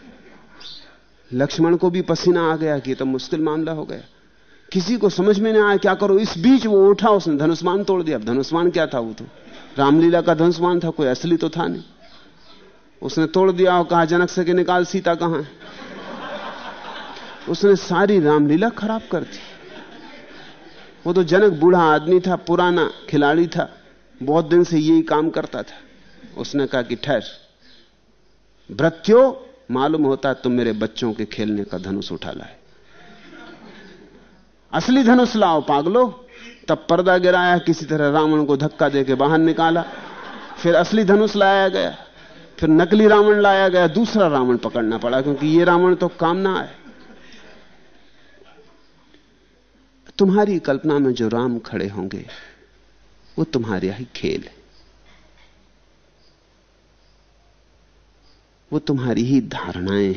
लक्ष्मण को भी पसीना आ गया कि तो मुश्किल मामला हो गया। किसी को समझ में नहीं आया, क्या करो, इस बीच वो उठा, उसने धनुष्मान तोड़ दिया। धनुष्मान क्या था वो तो? रामलीला का धनुष्मान था, कोई असली तो था नहीं। उसने तोड़ दिया और कहा, जनक से कि निकाल, सीता कहाँ है? उसने सारी रामलीला खराब कर दी। वो तो जनक बूढ़ा आदमी था, पुराना खिलाड़ी था, बहुत दिन से यही काम करता था। उसने कहा कि, ठहर। भ्रत्यो मालूम होता तुम मेरे बच्चों के खेलने का धनुष उठा लाए। असली धनुष लाओ, पागलो। तब पर्दा गिराया, किसी तरह रावण को धक्का देके बाहर निकाला। फिर असली धनुष लाया गया, फिर नकली रावण लाया गया, दूसरा रावण पकड़ना पड़ा, क्योंकि ये रावण तो काम ना आए। तुम्हारी कल्पना में जो राम खड़े होंगे, वो तुम्हारे ही खेल है। वो तुम्हारी ही धारणाएँ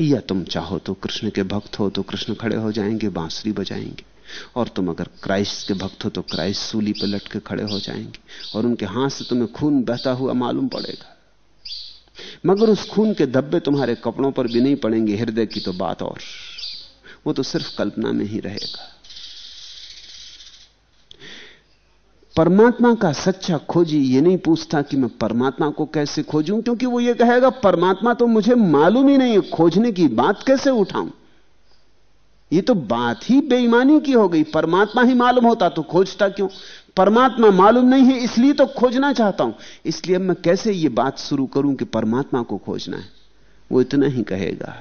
या तुम चाहो तो कृष्ण के भक्त हो तो कृष्ण खड़े हो जाएँगे, बांसुरी बजाएँगे। और तुम अगर क्राइस्ट के भक्त हो तो क्राइस्ट सूली पर लट के खड़े हो जाएँगे और उनके हाथ से तुम्हें खून बहता हुआ मालूम पड़ेगा। मगर उस खून के धब्बे तुम्हारे कपड़ों पर भी नहीं पड़ेंगे, हृदय की तो बात और। वो तो सिर्फ़ कल्पना में ही रहेगा। परमात्मा का सच्चा खोजी ये नहीं पूछता कि मैं परमात्मा को कैसे खोजूं, क्योंकि वो ये कहेगा, परमात्मा तो मुझे मालूम ही नहीं है, खोजने की बात कैसे उठाऊं? ये तो बात ही बेईमानी की हो गई। परमात्मा ही मालूम होता तो खोजता क्यों? परमात्मा मालूम नहीं है, इसलिए तो खोजना चाहता हूँ। इसलिए मैं कैसे ये बात शुरू करूँ कि परमात्मा को खोजना है? वो इतना ही कहेगा,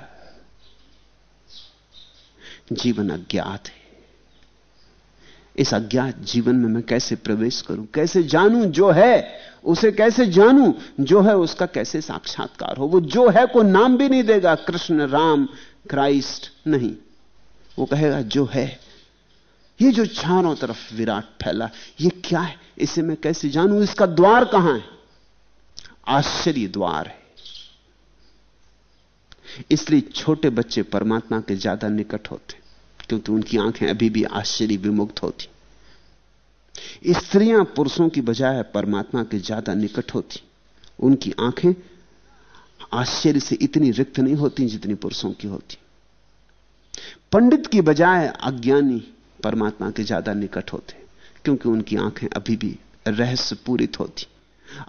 जीवन अज्ञात है। इस अज्ञात जीवन में मैं कैसे प्रवेश करूँ? कैसे जानूं जो है? उसे कैसे जानूं? जो है उसका कैसे साक्षात्कार हो? वो जो है को नाम भी नहीं देगा, कृष्ण, राम, क्राइस्ट नहीं। वो कहेगा, जो है, ये जो चारों तरफ़ विराट फैला, ये क्या है? इसे मैं कैसे जानूं? इसका द्वार कहाँ है? आश्चर्य द्वार है। इसलिए छोटे बच्चे परमात्मा के ज़्यादा निकट होते, क्योंकि उनकी आँखें अभी भी आश्चर्य विमुक्त होती। स्त्रियाँ पुरुषों की बजाय परमात्मा के ज़्यादा निकट होती। उनकी आँखें आश्चर्य से इतनी रिक्त नहीं होती जितनी पुरुषों की होती। पंडित की बजाय अज्ञानी परमात्मा के ज़्यादा निकट होते, क्योंकि उनकी आँखें अभी भी रहस्य पूरित होती।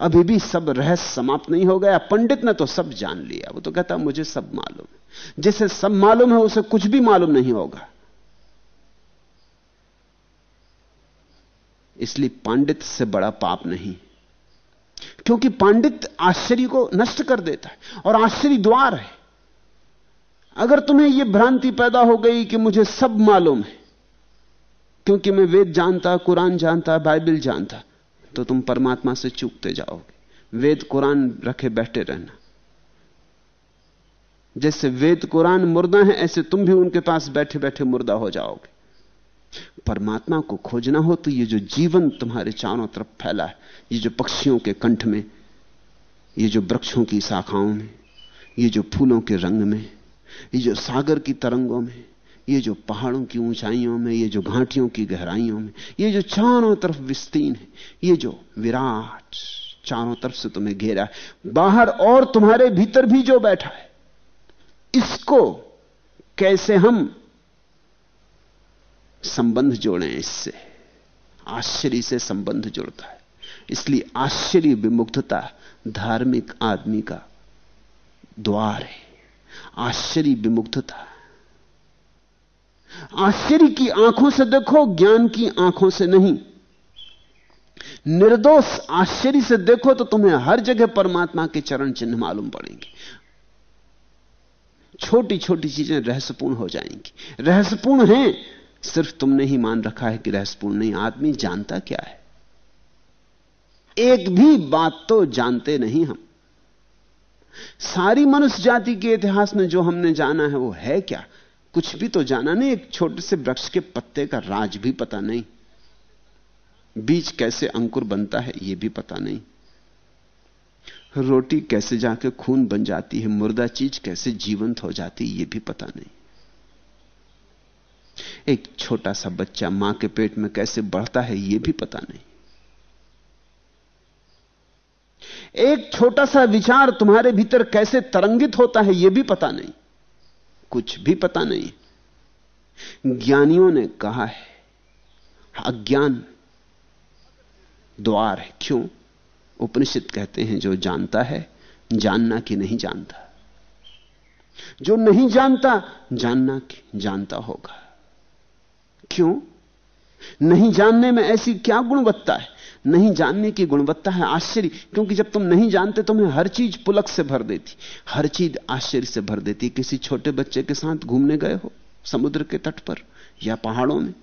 अभी भी सब रहस्य समाप्त नहीं हो गया, पंडित ने तो सब जान लिया। वो तो कहता मुझे सब मालूम है। जिसे सब मालूम है, उसे कुछ भी मालूम नहीं होगा। इसलिए पांडित से बड़ा पाप नहीं, क्योंकि पांडित आश्चर्य को नष्ट कर देता है और आश्चर्य द्वार है। अगर तुम्हें यह भ्रांति पैदा हो गई कि मुझे सब मालूम है, क्योंकि मैं वेद जानता, कुरान जानता, बाइबल जानता तो तुम परमात्मा से चूकते जाओगे। वेद कुरान रखे बैठे रहना। जैसे वेद कुरान मुर्दा है, ऐसे तुम भी उनके पास बैठे बैठे मुर्दा हो जाओगे। परमात्मा को खोजना हो तो ये जो जीवन तुम्हारे चारों तरफ़ फैला है, ये जो पक्षियों के कंठ में, ये जो वृक्षों की शाखाओं में, ये जो फूलों के रंग में ये जो सागर की तरंगों में, ये जो पहाड़ों की ऊंचाइयों में, ये जो घाटियों की गहराइयों में, ये जो चारों तरफ़ विस्तीर्ण है, ये जो विराट चारों तरफ़ से तुम्हें घेरा है। बाहर और तुम्हारे भीतर भी जो बैठा है, इसको कैसे हम संबंध जोड़ें? इससे आश्चर्य से संबंध जुड़ता है। इसलिए आश्चर्य विमुक्तता धार्मिक आदमी का द्वार है। आश्चर्य विमुक्तता आश्चर्य की आँखों से देखो, ज्ञान की आँखों से नहीं। निर्दोष आश्चर्य से देखो तो तुम्हें हर जगह परमात्मा के चरण चिन्ह मालूम पड़ेंगे। छोटी छोटी चीज़ें रहस्यपूर्ण हो जाएँगी। रहस्यपूर्ण हैं, सिर्फ़ तुमने ही मान रखा है कि रहस्यपूर्ण नहीं, आदमी जानता क्या है? एक भी बात तो जानते नहीं हम। सारी मनुष्य जाति के इतिहास में जो हमने जाना है, वो है क्या? कुछ भी तो जाना नहीं, एक छोटे से वृक्ष के पत्ते का राज भी पता नहीं। बीज कैसे अंकुर बनता है यह भी पता नहीं। रोटी कैसे जाके खून बन जाती है, मुर्दा चीज़ कैसे जीवंत हो जाती है यह भी पता नहीं। एक छोटा सा बच्चा माँ के पेट में कैसे बढ़ता है यह भी पता नहीं। एक छोटा सा विचार तुम्हारे भीतर कैसे तरंगित होता है यह भी पता नहीं। कुछ भी पता नहीं। ज्ञानियों ने कहा है, अज्ञान द्वार है। क्यों? उपनिषद कहते हैं, जो जानता है, जानना कि नहीं जानता। जो नहीं जानता, जानना कि जानता होगा। क्यों? नहीं जानने में ऐसी क्या गुणवत्ता है? नहीं जानने की गुणवत्ता है आश्चर्य, क्योंकि जब तुम नहीं जानते तुम्हें हर चीज़ पुलक से भर देती। हर चीज़ आश्चर्य से भर देती। किसी छोटे बच्चे के साथ घूमने गए हो, समुद्र के तट पर या पहाड़ों में?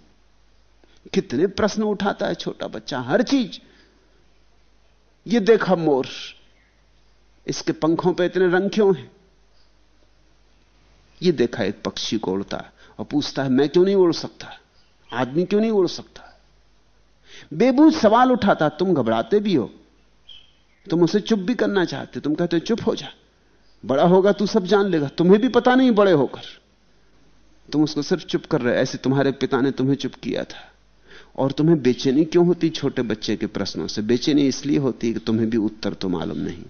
कितने प्रश्न उठाता है छोटा बच्चा, हर चीज़। ये देखा मोर, इसके पंखों पे इतने रंग क्यों हैं? ये देखा एक पक्षी को उड़ता है और पूछता है, मैं क्यों नहीं उड़ सकता? आदमी क्यों नहीं उड़ सकता? बेबूज सवाल उठाता, तुम घबराते भी हो? तुम उसे चुप भी करना चाहते तुम कहते चुप हो जा। बड़ा होगा तू सब जान लेगा। तुम्हें भी पता नहीं बड़े होकर। तुम उसको सिर्फ़ चुप कर रहे ऐसे तुम्हारे पिता ने तुम्हें चुप किया था। और तुम्हें बेचैनी क्यों होती छोटे बच्चे के प्रश्नों से? बेचैनी इसलिए होती कि तुम्हें भी उत्तर तो मालूम नहीं।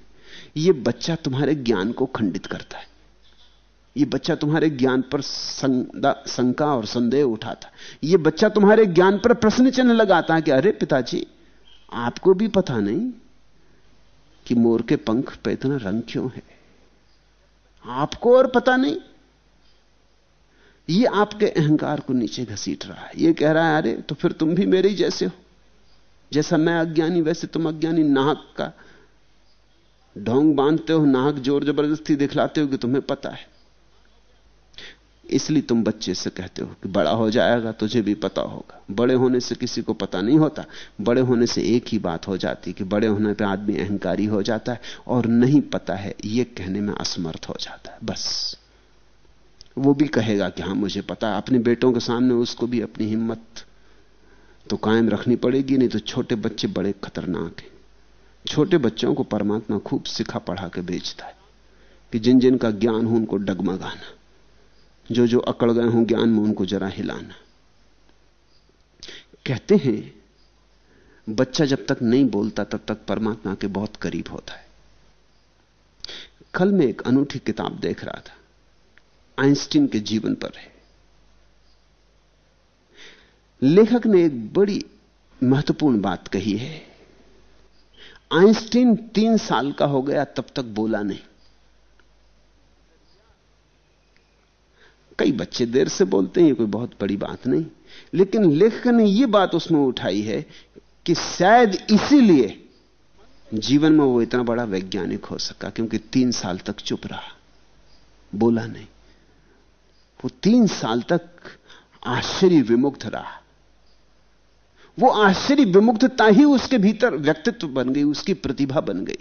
यह बच्चा तुम्हारे ज्ञान को खंडित करता है। यह बच्चा तुम्हारे ज्ञान पर शंका और संदेह उठाता। यह बच्चा तुम्हारे ज्ञान पर प्रश्न चिन्ह लगाता है कि अरे पिताजी, आपको भी पता नहीं कि मोर के पंख पे इतना रंग क्यों है? आपको और पता नहीं। ये आपके अहंकार को नीचे घसीट रहा है। ये कह रहा है, अरे तो फिर तुम भी मेरे ही जैसे हो। जैसा मैं अज्ञानी, वैसे तुम अज्ञानी। नाहक का ढोंग बांधते हो, नाहक ज़ोर ज़बरदस्ती दिखलाते हो कि तुम्हें पता है। इसलिए तुम बच्चे से कहते हो कि बड़ा हो जाएगा, तुझे भी पता होगा। बड़े होने से किसी को पता नहीं होता। बड़े होने से एक ही बात हो जाती कि बड़े होने पे आदमी अहंकारी हो जाता है और नहीं पता है यह कहने में असमर्थ हो जाता है। बस। वो भी कहेगा कि हाँ, मुझे पता है, अपने बेटों के सामने उसको भी अपनी हिम्मत तो कायम रखनी पड़ेगी, नहीं तो छोटे बच्चे बड़े खतरनाक हैं। छोटे बच्चों को परमात्मा खूब सिखा पढ़ा के भेजता है कि जिन जिन का ज्ञान हो, उनको डगमगाना। जो जो अकड़ गए हों ज्ञान में उनको जरा हिलाना। कहते हैं, बच्चा जब तक नहीं बोलता तब तक परमात्मा के बहुत करीब होता है। कल मैं एक अनूठी किताब देख रहा था। आइंस्टीन के जीवन पर है। लेखक ने एक बड़ी महत्वपूर्ण बात कही है। आइंस्टीन तीन साल का हो गया, तब तक बोला नहीं। कई बच्चे देर से बोलते हैं कोई बहुत बड़ी बात नहीं। लेकिन लेखक ने यह बात उसमें उठाई है कि शायद इसीलिए जीवन में वो इतना बड़ा वैज्ञानिक हो सका, क्योंकि तीन साल तक चुप रहा, बोला नहीं। वो तीन साल तक आश्चर्य विमुक्त रहा। वो आश्चर्य विमुक्तता ही उसके भीतर व्यक्तित्व बन गई, उसकी प्रतिभा बन गई।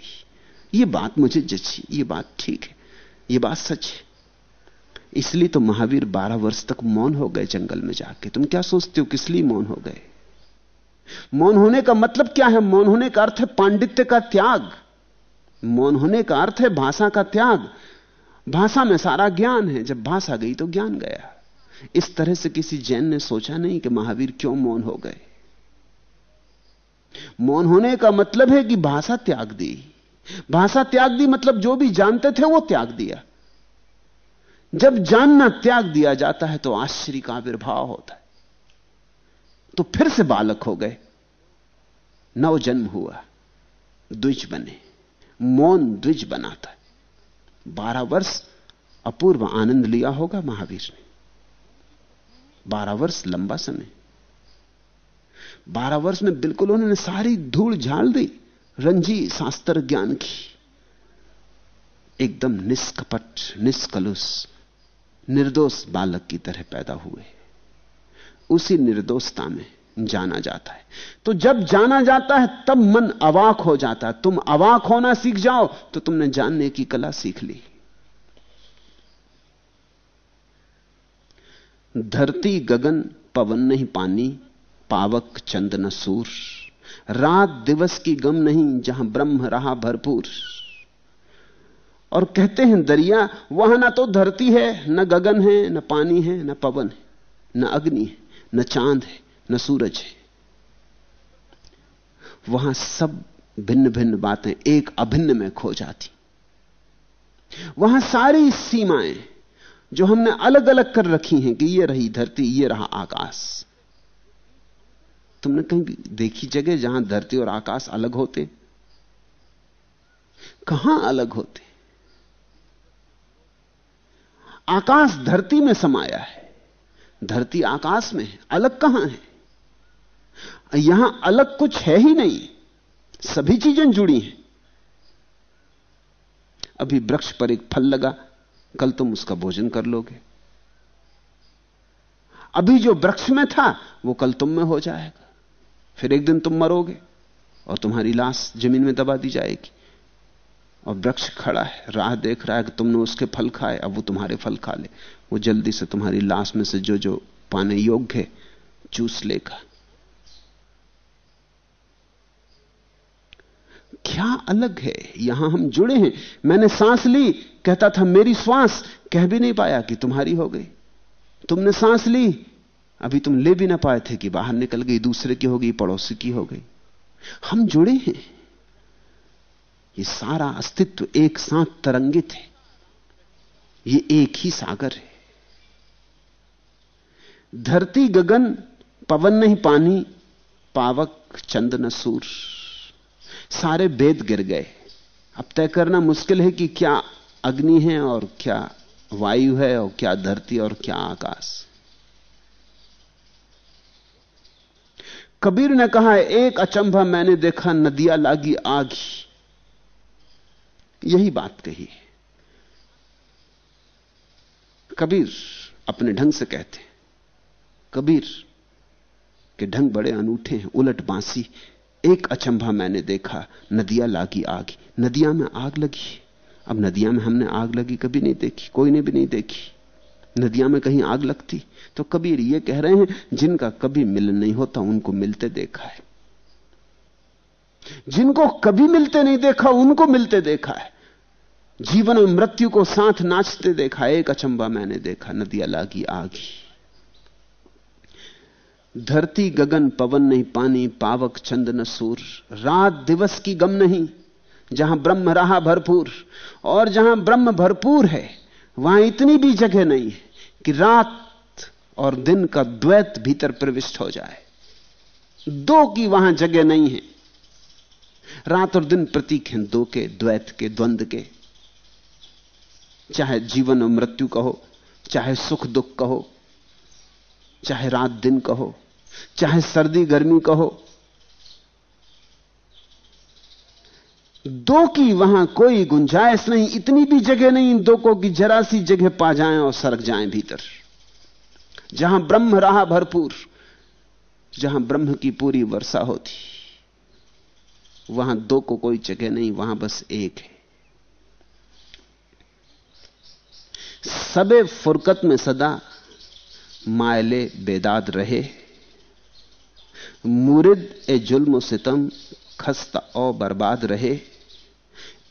ये बात मुझे जची, ये बात ठीक है, ये बात सच है। इसलिए तो महावीर बारह वर्ष तक मौन हो गए जंगल में जाके। तुम क्या सोचते हो किस लिए मौन हो गए? मौन होने का मतलब क्या है? मौन होने का अर्थ है पांडित्य का त्याग। मौन होने का अर्थ है भाषा का त्याग। भाषा में सारा ज्ञान है। जब भाषा गई तो ज्ञान गया। इस तरह से किसी जैन ने सोचा नहीं कि महावीर क्यों मौन हो गए। मौन होने का मतलब है कि भाषा त्याग दी। भाषा त्याग दी मतलब जो भी जानते थे वो त्याग दिया। जब जानना त्याग दिया जाता है तो आश्चर्य का आविर्भाव होता है। तो फिर से बालक हो गए। नव जन्म हुआ। द्विज बने। मौन द्विज बनाता है। बारह वर्ष अपूर्व आनंद लिया होगा महावीर ने। बारह वर्ष लंबा समय। बारह वर्ष में बिल्कुल उन्होंने सारी धूल झाल दी। रंजी शास्त्र ज्ञान की। एकदम निष्कपट, निष्कलुष। निर्दोष बालक की तरह पैदा हुए। उसी निर्दोषता में जाना जाता है। तो जब जाना जाता है, तब मन अवाक हो जाता है। तुम अवाक होना सीख जाओ तो तुमने जानने की कला सीख ली। धरती गगन पवन नहीं पानी, पावक चंद न सूर। रात दिवस की गम नहीं, जहाँ ब्रह्म रहा भरपूर। और कहते हैं, दरिया, वहाँ ना तो धरती है, न गगन है, न पानी है, न पवन है, न अग्नि है, न चाँद है, न सूरज है। वहाँ सब भिन्न भिन्न बातें एक अभिन्न में खो जाती। वहाँ सारी सीमाएँ जो हमने अलग अलग कर रखी हैं कि ये रही धरती, ये रहा आकाश। तुमने कहीं देखी जगह जहाँ धरती और आकाश अलग होते? कहाँ अलग होते? आकाश धरती में समाया है। धरती आकाश में है। अलग कहाँ है? यहाँ अलग कुछ है ही नहीं। सभी चीज़ें जुड़ी हैं। अभी वृक्ष पर एक फल लगा। कल तुम उसका भोजन कर लोगे। अभी जो वृक्ष में था, वो कल तुम में हो जाएगा। फिर एक दिन तुम मरोगे और तुम्हारी लाश ज़मीन में दबा दी जाएगी। और वृक्ष खड़ा है, राह देख रहा है कि तुमने उसके फल खाए, अब वो तुम्हारे फल खा ले। वो जल्दी से तुम्हारी लाश में से जो जो पाने योग्य है, चूस लेगा। क्या अलग है? यहाँ हम जुड़े हैं। मैंने सांस ली, कहता था, मेरी श्वास। कह भी नहीं पाया कि तुम्हारी हो गई। तुमने सांस ली, अभी तुम ले भी ना पाए थे कि बाहर निकल गई, दूसरे की हो गई पड़ोसी की हो गई। हम जुड़े हैं। ये सारा अस्तित्व एक साथ तरंगित है। ये एक ही सागर है। धरती गगन, पवन नहीं पानी, पावक चंद न सूर। सारे वेद गिर गए। अब तय करना मुश्किल है कि क्या अग्नि है और क्या वायु है और क्या धरती और क्या आकाश। कबीर ने कहा, एक अचंभा मैंने देखा, नदियाँ लागी आगी यही बात कही। कबीर अपने ढंग से कहते कबीर के ढंग बड़े अनूठे हैं, उलट बांसी। एक अचंभा मैंने देखा, नदियाँ लागी आग। नदियाँ में आग लगी। अब नदियाँ में हमने आग लगी, कभी नहीं देखी, कोई ने भी नहीं देखी। नदियाँ में कहीं आग लगती। तो कबीर ये कह रहे हैं, जिनका कभी मिलन नहीं होता, उनको मिलते देखा है। जिनको कभी मिलते नहीं देखा, उनको मिलते देखा है। जीवन और मृत्यु को साथ नाचते देखा, एक अचंबा मैंने देखा, नदियाँ लागी आगी धरती गगन पवन नहीं, पानी पावक चंद न सूर। रात दिवस की गम नहीं, जहाँ ब्रह्म रहा भरपूर। और जहाँ ब्रह्म भरपूर है, वहाँ इतनी भी जगह नहीं है कि रात और दिन का द्वैत भीतर प्रविष्ट हो जाए। दो की वहाँ जगह नहीं है। रात और दिन प्रतीक हैं, दो के, द्वैत के, द्वंद के। चाहे जीवन और मृत्यु कहो, चाहे सुख दुख कहो, चाहे रात दिन कहो, चाहे सर्दी गर्मी कहो, दो की वहाँ कोई गुंजाइश नहीं, इतनी भी जगह नहीं दो को कि जरा सी जगह पा जाएँ और सरक जाएँ भीतर। जहाँ ब्रह्म रहा भरपूर, जहाँ ब्रह्म की पूरी वर्षा होती। वहाँ दो को कोई जगह नहीं, वहाँ बस एक है। सबे फुरकत में सदा मायले बेदाद रहे। मुरिद ए जुल्म सितम खस्ता और बर्बाद रहे।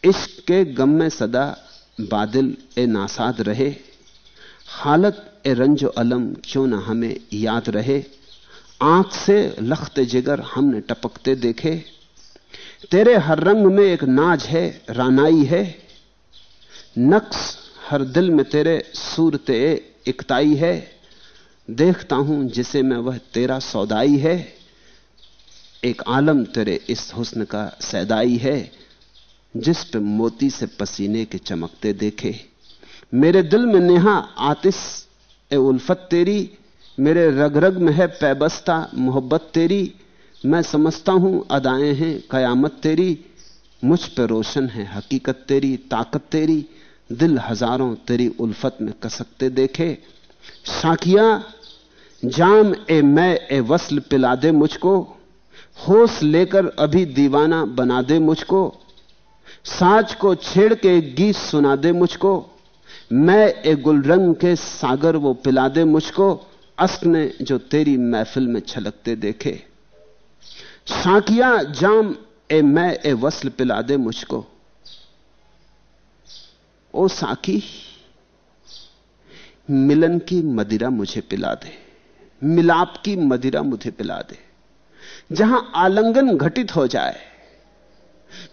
इश्क के गम में सदा बादल ए नासाद रहे। हालत ए रंजो अलम क्यों ना हमें याद रहे। आँख से लखते जिगर हमने टपकते देखे। तेरे हर रंग में एक नाज है, रानाई है। नक्स हर दिल में तेरे सूरते इकताई है। देखता हूँ जिसे मैं, वह तेरा सौदाई है। एक आलम तेरे इस हुस्न का सैदाई है, जिस पे मोती से पसीने के चमकते देखे। मेरे दिल में नेहा आतिश ए उल्फत तेरी। मेरे रग रग में है पैबस्ता, मोहब्बत तेरी। मैं समझता हूँ, अदाएँ हैं, कयामत तेरी, मुझ पे रोशन है, हकीकत तेरी, ताकत तेरी, दिल हज़ारों तेरी उल्फत में कसकते देखे। शाकिया जाम ए मैं, ए वस्ल पिला दे मुझको, होश लेकर अभी दीवाना बना दे मुझको, साज को छेड़ के गीत सुना दे मुझको, मैं ए गुलरंग के सागर वो पिला दे मुझको, अस्क ने जो तेरी महफिल में छलकते देखे। शाकिया जाम, ए मैं, ए वस्ल पिला दे मुझको। ओ साकी, मिलन की मदिरा मुझे पिला दे। मिलाप की मदिरा मुझे पिला दे। जहाँ आलंगन घटित हो जाए,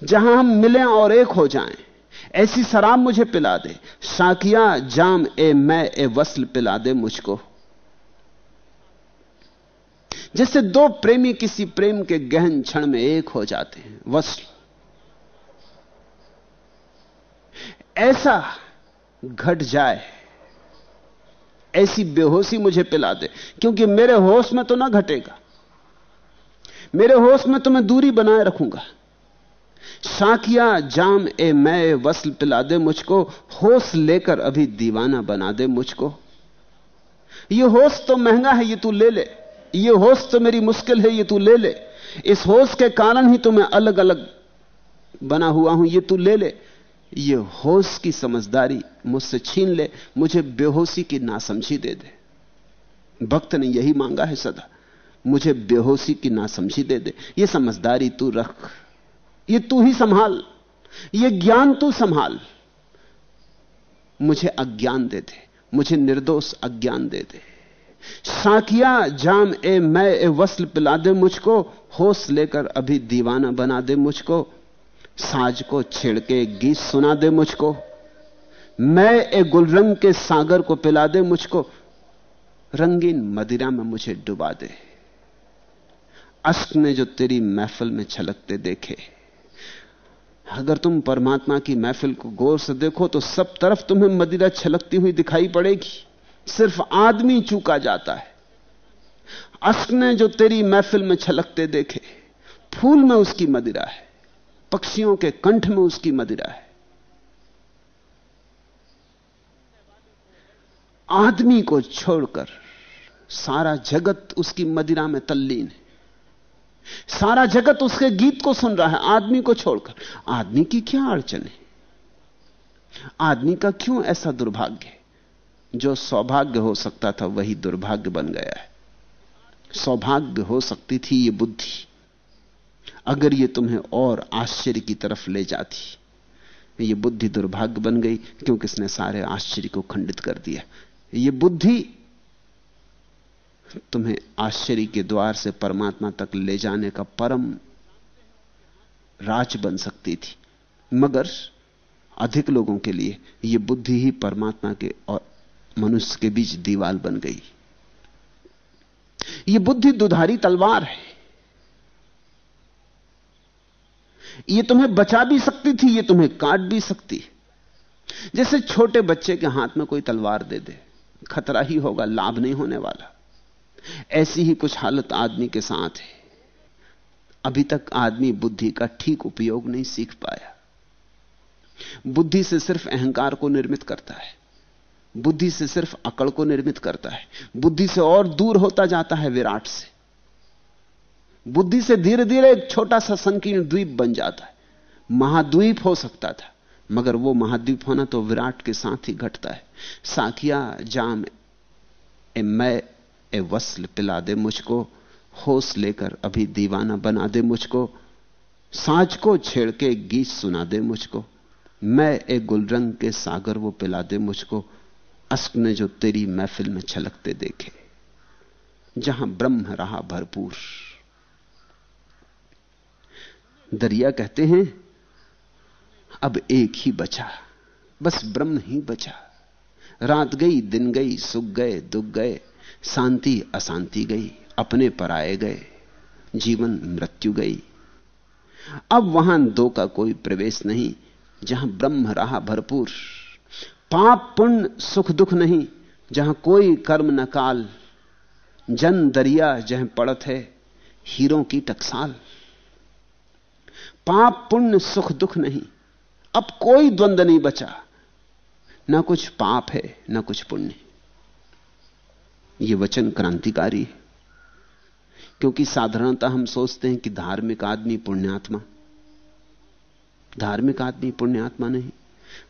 जहाँ हम मिलें और एक हो जाएँ, ऐसी शराब मुझे पिला दे। साकिया, जाम, ए मैं, ए वस्ल पिला दे मुझको। जैसे दो प्रेमी किसी प्रेम के गहन क्षण में एक हो जाते हैं वस्ल ऐसा घट जाए, ऐसी बेहोशी मुझे पिला दे, क्योंकि मेरे होश में तो ना घटेगा। मेरे होश में तो मैं दूरी बनाए रखूँगा। साकिया जाम ए मैं वसल पिला दे मुझको, होश लेकर अभी दीवाना बना दे मुझको। ये होश तो महँगा है, ये तू ले ले। ये होश तो मेरी मुश्किल है, ये तू ले ले। इस होश के कारण ही तो मैं अलग अलग बना हुआ हूँ, ये तू ले ले। ये होश की समझदारी मुझसे छीन ले, मुझे बेहोशी की नासमझी दे दे। भक्त ने यही मांगा है सदा, मुझे बेहोशी की नासमझी दे दे। ये समझदारी तू रख, ये तू ही संभाल, ये ज्ञान तू संभाल। मुझे अज्ञान दे दे, मुझे निर्दोष अज्ञान दे दे। साकिया, जाम ए, मैं ए वस्ल पिला दे मुझको, होश लेकर अभी दीवाना बना दे मुझको, साज को छेड़ के गीत सुना दे मुझको, मैं ए गुलरंग के सागर को पिला दे मुझको, रंगीन मदिरा में मुझे डुबा दे। अश्क ने जो तेरी महफिल में छलकते देखे, अगर तुम परमात्मा की महफिल को गौर से देखो तो सब तरफ़ तुम्हें मदिरा छलकती हुई दिखाई पड़ेगी। सिर्फ़ आदमी चूका जाता है। अश्क ने जो तेरी महफिल में छलकते देखे, फूल में उसकी मदिरा है, पक्षियों के कंठ में उसकी मदिरा है। आदमी को छोड़कर सारा जगत उसकी मदिरा में तल्लीन है। सारा जगत उसके गीत को सुन रहा है, आदमी को छोड़कर। आदमी की क्या अड़चन है? आदमी का क्यों ऐसा दुर्भाग्य जो सौभाग्य हो सकता था, वही दुर्भाग्य बन गया है। सौभाग्य हो सकती थी ये बुद्धि, अगर ये तुम्हें और आश्चर्य की तरफ़ ले जाती। ये बुद्धि दुर्भाग्य बन गई, क्योंकि इसने सारे आश्चर्य को खंडित कर दिया। ये बुद्धि तुम्हें आश्चर्य के द्वार से परमात्मा तक ले जाने का परम राज बन सकती थी। मगर अधिक लोगों के लिए यह बुद्धि ही परमात्मा के और मनुष्य के बीच दीवाल बन गई। यह बुद्धि दुधारी तलवार है। यह तुम्हें बचा भी सकती थी यह तुम्हें काट भी सकती। जैसे छोटे बच्चे के हाथ में कोई तलवार दे दे, खतरा ही होगा, लाभ नहीं होने वाला। ऐसी ही कुछ हालत आदमी के साथ है। अभी तक आदमी बुद्धि का ठीक उपयोग नहीं सीख पाया। बुद्धि से सिर्फ़ अहंकार को निर्मित करता है। बुद्धि से सिर्फ़ अकड़ को निर्मित करता है। बुद्धि से और दूर होता जाता है विराट से। बुद्धि से धीरे धीरे एक छोटा सा संकीर्ण द्वीप बन जाता है। महाद्वीप हो सकता था, मगर वो महाद्वीप होना तो विराट के साथ ही घटता है। साखिया, जाम, ए मैं, ए वस्ल, पिला दे मुझको, होश लेकर अभी दीवाना बना दे मुझको, साँझ को छेड़ के गीत सुना दे मुझको, मैं ए गुलरंग के सागर वो पिला दे मुझको अस्क ने जो तेरी महफिल में छलकते देखे, जहाँ ब्रह्म रहा भरपूर। दरिया कहते हैं, अब एक ही बचा, बस ब्रह्म ही बचा। रात गई, दिन गई, सुख गए, दुख गए, शांति अशांति गई, अपने पर आए गए, जीवन मृत्यु गई। अब वहाँ दो का कोई प्रवेश नहीं, जहाँ ब्रह्म रहा भरपूर। पाप पुण्य सुख दुख नहीं, जहाँ कोई कर्म न काल। जन दरिया जह पड़त है, हीरों की टकसाल। पाप पुण्य सुख दुख नहीं, अब कोई द्वंद्व नहीं बचा। ना कुछ पाप है, ना कुछ पुण्य। यह वचन क्रांतिकारी है, क्योंकि साधारणता हम सोचते हैं कि धार्मिक आदमी पुण्यात्मा। धार्मिक आदमी पुण्यात्मा नहीं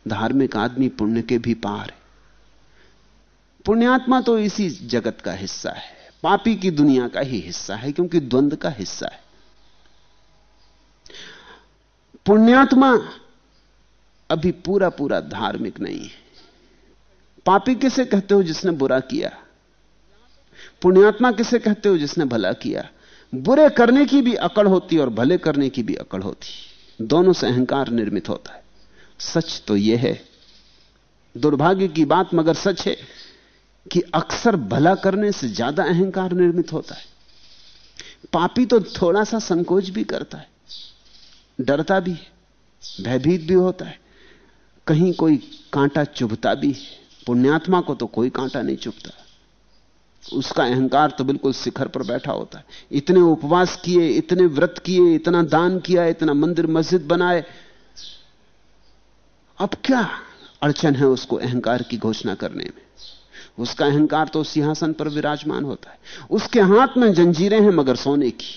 धार्मिक आदमी पुण्य के भी पार है। पुण्यात्मा तो इसी जगत का हिस्सा है। पापी की दुनिया का ही हिस्सा है, क्योंकि द्वंद्व का हिस्सा है। पुण्यात्मा अभी पूरा पूरा धार्मिक नहीं है। पापी किसे कहते हो जिसने बुरा किया? पुण्यात्मा किसे कहते हो जिसने भला किया? बुरे करने की भी अकड़ होती और भले करने की भी अकड़ होती। दोनों से अहंकार निर्मित होता है। सच तो यह है। दुर्भाग्य की बात मगर सच है कि अक्सर भला करने से ज़्यादा अहंकार निर्मित होता है। पापी तो थोड़ा सा संकोच भी करता है, डरता भी है, भयभीत भी होता है। कहीं कोई कांटा चुभता भी है, पुण्यात्मा को तो कोई कांटा नहीं चुभता। उसका अहंकार तो बिल्कुल शिखर पर बैठा होता है। इतने उपवास किए, इतने व्रत किए, इतना दान किया, इतना मंदिर मस्जिद बनाए अब क्या अड़चन है उसको अहंकार की घोषणा करने में? उसका अहंकार तो सिंहासन पर विराजमान होता है। उसके हाथ में जंजीरें हैं मगर सोने की।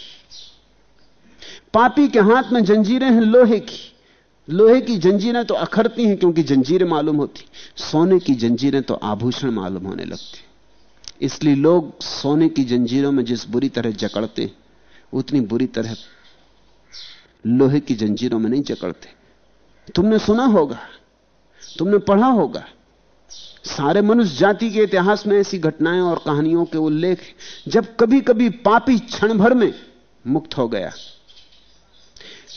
पापी के हाथ में जंजीरें हैं लोहे की। लोहे की जंजीरें तो अखरती हैं क्योंकि जंजीरें मालूम होती। सोने की जंजीरें तो आभूषण मालूम होने लगती। इसलिए लोग सोने की जंजीरों में जिस बुरी तरह जकड़ते, उतनी बुरी तरह लोहे की जंजीरों में नहीं जकड़ते। तुमने सुना होगा, तुमने पढ़ा होगा। सारे मनुष्य जाति के इतिहास में ऐसी घटनाएँ और कहानियों के उल्लेख जब कभी कभी पापी क्षण भर में मुक्त हो गया।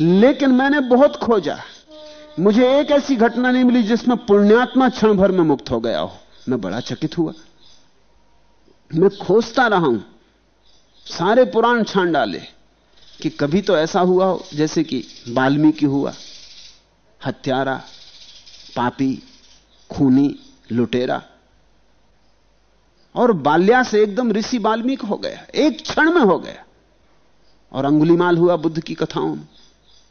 लेकिन मैंने बहुत खोजा। मुझे एक ऐसी घटना नहीं मिली जिसमें पुण्यात्मा क्षण भर में मुक्त हो गया हो। मैं बड़ा चकित हुआ। मैं खोजता रहा हूँ। सारे पुराण छान डाले कि कभी तो ऐसा हुआ हो जैसे कि वाल्मीकि हुआ। हत्यारा, पापी, खूनी, लुटेरा। और बाल्या से एकदम ऋषि वाल्मीकि हो गया। एक क्षण में हो गया। और अंगुलीमाल हुआ बुद्ध की कथाओं में।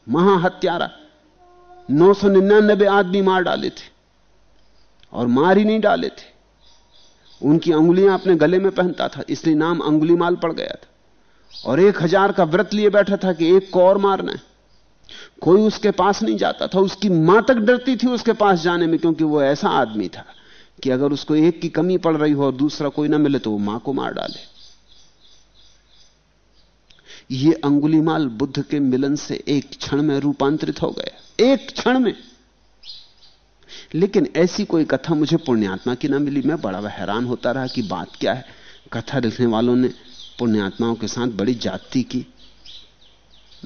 महाहत्यारा। नौ सौ निन्यानबे आदमी मार डाले थे। और मार ही नहीं डाले थे। उनकी अंगुलियाँ अपने गले में पहनता था। इसलिए नाम अंगुली माल पड़ गया था। और एक हज़ार का व्रत लिए बैठा था कि एक को और मारना है। कोई उसके पास नहीं जाता था, उसकी माँ तक डरती थी उसके पास जाने में, क्योंकि वो ऐसा आदमी था कि अगर उसको एक की कमी पड़ रही हो और दूसरा कोई ना मिले तो वो माँ को मार डाले। ये अंगुलीमाल बुद्ध के मिलन से एक क्षण में रूपांतरित हो गया। एक क्षण में। लेकिन ऐसी कोई कथा मुझे पुण्यात्मा की ना मिली। मैं बड़ा हैरान होता रहा कि बात क्या है। कथा लिखने वालों ने पुण्यात्माओं के साथ बड़ी जाति की,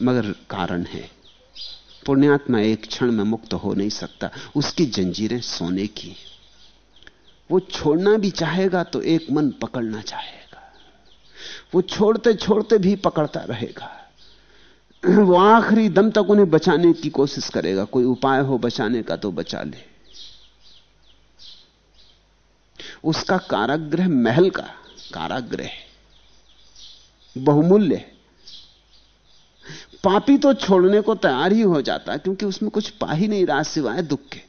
मगर कारण है। पुण्यात्मा एक क्षण में मुक्त हो नहीं सकता। उसकी जंजीरें सोने की वो छोड़ना भी चाहेगा तो एक मन पकड़ना चाहेगा। वो छोड़ते छोड़ते भी पकड़ता रहेगा। वो आखिरी दम तक उन्हें बचाने की कोशिश करेगा। कोई उपाय हो बचाने का तो बचा ले। उसका काराग्रह महल का काराग्रह बहुमूल्य है। पापी तो छोड़ने को तैयार ही हो जाता है, क्योंकि उसमें कुछ पा ही नहीं रहा सिवाय दुख के।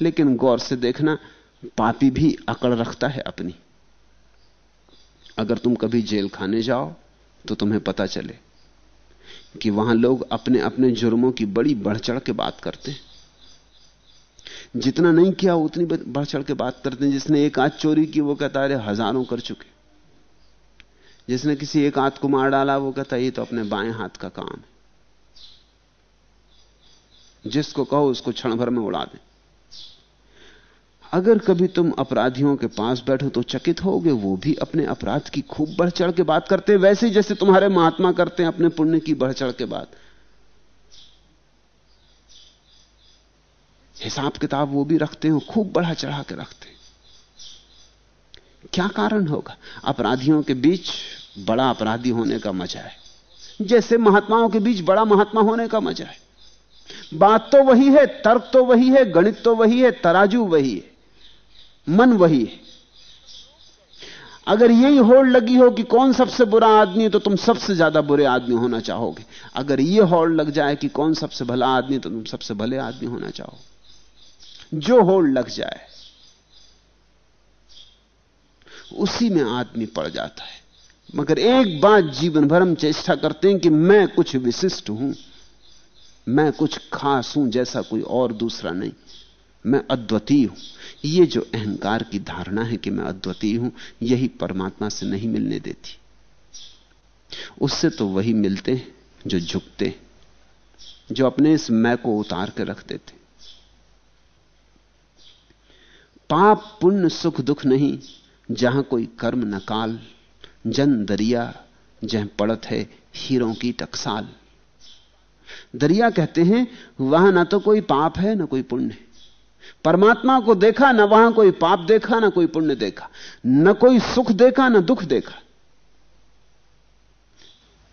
लेकिन गौर से देखना, पापी भी अकड़ रखता है अपनी। अगर तुम कभी जेल खाने जाओ तो तुम्हें पता चले कि वहाँ लोग अपने अपने जुर्मों की बड़ी बढ़ चढ़ के बात करते हैं। जितना नहीं किया, उतनी बढ़ चढ़ के बात करते हैं, जिसने एक आध चोरी की, वो कहता है हज़ारों कर चुके जिसने किसी एक हाथ को मार डाला, वो कहता, ये तो अपने बाएँ हाथ का काम है। जिसको कहो, उसको क्षण भर में उड़ा दे। अगर कभी तुम अपराधियों के पास बैठो तो चकित होगे, वो भी अपने अपराध की खूब बढ़ चढ़ के बात करते हैं, वैसे जैसे तुम्हारे महात्मा करते हैं अपने पुण्य की बढ़ चढ़ के बात। हिसाब किताब वो भी रखते हैं, खूब बढ़ा चढ़ा के रखते हैं। क्या कारण होगा? अपराधियों के बीच बड़ा अपराधी होने का मज़ा है। जैसे महात्माओं के बीच बड़ा महात्मा होने का मज़ा है। बात तो वही है, तर्क तो वही है, गणित तो वही है, तराजू वही है, मन वही है। अगर यही होड़ लगी हो कि कौन सबसे बुरा आदमी है तो तुम सबसे ज़्यादा बुरे आदमी होना चाहोगे। अगर यह होड़ लग जाए कि कौन सबसे भला आदमी तो तुम सबसे भले आदमी होना चाहो। जो होड़ लग जाए उसी में आदमी पड़ जाता है। मगर एक बात जीवन भर हम चेष्टा करते हैं कि मैं कुछ विशिष्ट हूँ, मैं कुछ खास हूँ जैसा कोई और दूसरा नहीं। मैं अद्वितीय हूँ। ये जो अहंकार की धारणा है कि मैं अद्वितीय हूँ, यही परमात्मा से नहीं मिलने देती। उससे तो वही मिलते हैं जो झुकते जो अपने इस मैं को उतार के रख देते पाप, पुण्य, सुख, दुख नहीं जहाँ कोई कर्म नकाल, जन दरिया जह पड़त है हीरों की टकसाल। दरिया कहते हैं, वहाँ ना तो कोई पाप है, ना कोई पुण्य परमात्मा को देखा, ना वहाँ कोई पाप देखा, ना कोई पुण्य देखा, न कोई सुख देखा, ना दुख देखा।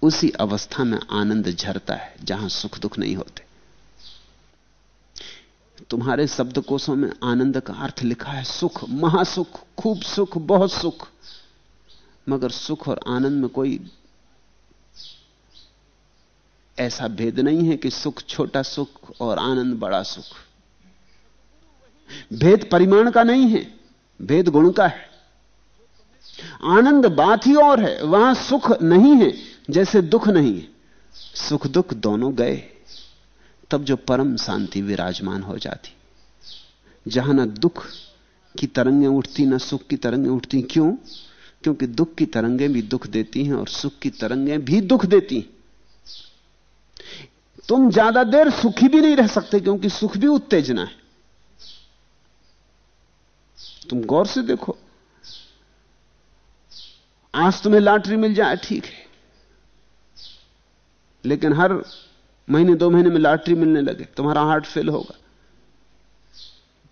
उसी अवस्था में आनंद झरता है, जहाँ सुख दुख नहीं होते। तुम्हारे शब्दकोशों में आनंद का अर्थ लिखा है। सुख, महासुख, खूब सुख, बहुत सुख। मगर सुख और आनंद में कोई ऐसा भेद नहीं है कि सुख छोटा सुख और आनंद बड़ा सुख। भेद परिमाण का नहीं है, भेद गुण का है। आनंद बात ही और है, वहाँ सुख नहीं है, जैसे दुख नहीं है। सुख दुख दोनों गए। तब जो परम शांति विराजमान हो जाती। जहाँ ना दुख की तरंगें उठती, ना सुख की तरंगें उठती। क्यों? क्योंकि दुख की तरंगें भी दुख देती हैं और सुख की तरंगें भी दुख देती हैं। तुम ज़्यादा देर सुखी भी नहीं रह सकते क्योंकि सुख भी उत्तेजना है। तुम गौर से देखो, आज तुम्हें लॉटरी मिल जाए, ठीक है। लेकिन हर महीने दो महीने में लॉटरी मिलने लगे, तुम्हारा हार्ट फेल होगा।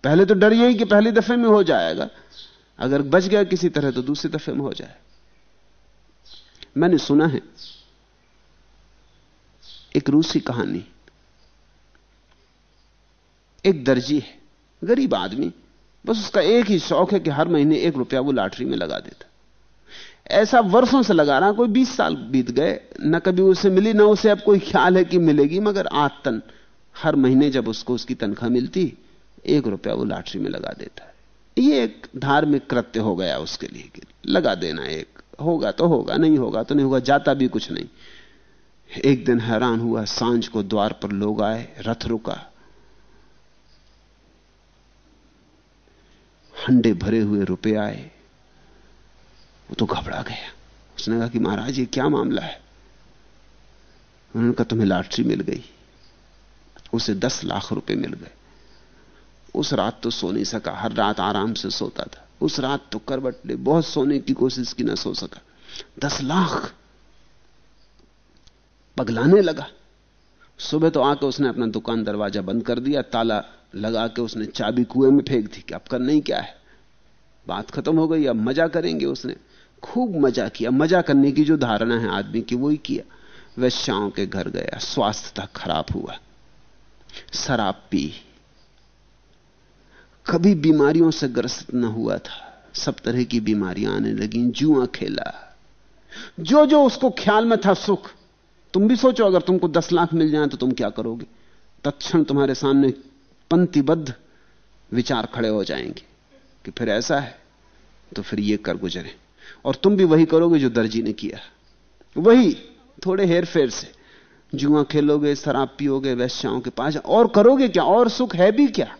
पहले तो डर यही कि पहली दफे में हो जाएगा, अगर बच गया किसी तरह तो दूसरी दफे में हो जाए। मैंने सुना है, एक रूसी कहानी। एक दर्जी है, गरीब आदमी, बस उसका एक ही शौक है कि हर महीने एक रुपया वो लॉटरी में लगा देता। ऐसा वर्षों से लगा रहा, कोई बीस साल बीत गए, न कभी उसे मिली, ना उसे अब कोई ख्याल है कि मिलेगी, मगर आतन, हर महीने जब उसको उसकी तनख्वाह मिलती, एक रुपया वो लॉटरी में लगा देता है। ये एक धार्मिक कृत्य हो गया उसके लिए लगा देना एक, होगा तो होगा, नहीं होगा तो नहीं होगा, जाता भी कुछ नहीं। एक दिन हैरान हुआ, साँझ को द्वार पर लोग आए, रथ रुका। हंडे भरे हुए रुपए आए वो तो घबरा गया। उसने कहा कि महाराज, ये क्या मामला है? उन्होंने कहा, तुम्हें लॉटरी मिल गई। उसे दस लाख रुपए मिल गए। उस रात तो सो नहीं सका। हर रात आराम से सोता था। उस रात तो करवट ले बहुत सोने की कोशिश की ना सो सका। दस लाख! पगलाने लगा। सुबह तो आके उसने अपना दुकान दरवाज़ा बंद कर दिया। ताला लगा के उसने चाबी कुएँ में फेंक दी कि अब करना ही क्या है? बात खत्म हो गई, अब मज़ा करेंगे उसने। खूब मज़ा किया। मज़ा करने की जो धारणा है आदमी की वो ही किया शाम के घर गया। स्वास्थ्य था खराब हुआ। शराब पी। कभी बीमारियों से ग्रस्त न हुआ था। सब तरह की बीमारियाँ आने लगी। जुआ खेला। जो जो उसको ख्याल में था, सुख। तुम भी सोचो, अगर तुमको दस लाख मिल जाए तो तुम क्या करोगे? तत्क्षण तुम्हारे सामने पंक्तिबद्ध विचार खड़े हो जाएँगे कि फिर ऐसा है तो फिर ये कर गुजरे। और तुम भी वही करोगे जो दर्जी ने किया वही, थोड़े हेर फेर से। जुआ खेलोगे, शराब पियोगे, वैश्याओं के पास और करोगे क्या? और सुख है भी क्या?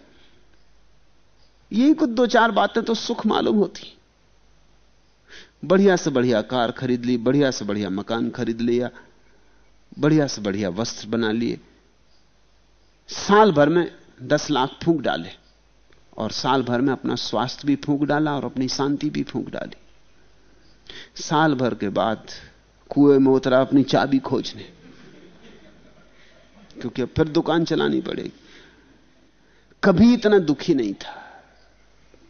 यही कुछ दो चार बातें तो सुख मालूम होती। बढ़िया से बढ़िया कार खरीद ली, बढ़िया से बढ़िया मकान खरीद लिया, बढ़िया से बढ़िया वस्त्र बना लिए। साल भर में दस लाख फूंक डाले। और साल भर में अपना स्वास्थ्य भी फूंक डाला और अपनी शांति भी फूंक डाली। साल भर के बाद कुएँ में उतरा अपनी चाबी खोजने। क्योंकि अब फिर दुकान चलानी पड़ेगी। कभी इतना दुखी नहीं था,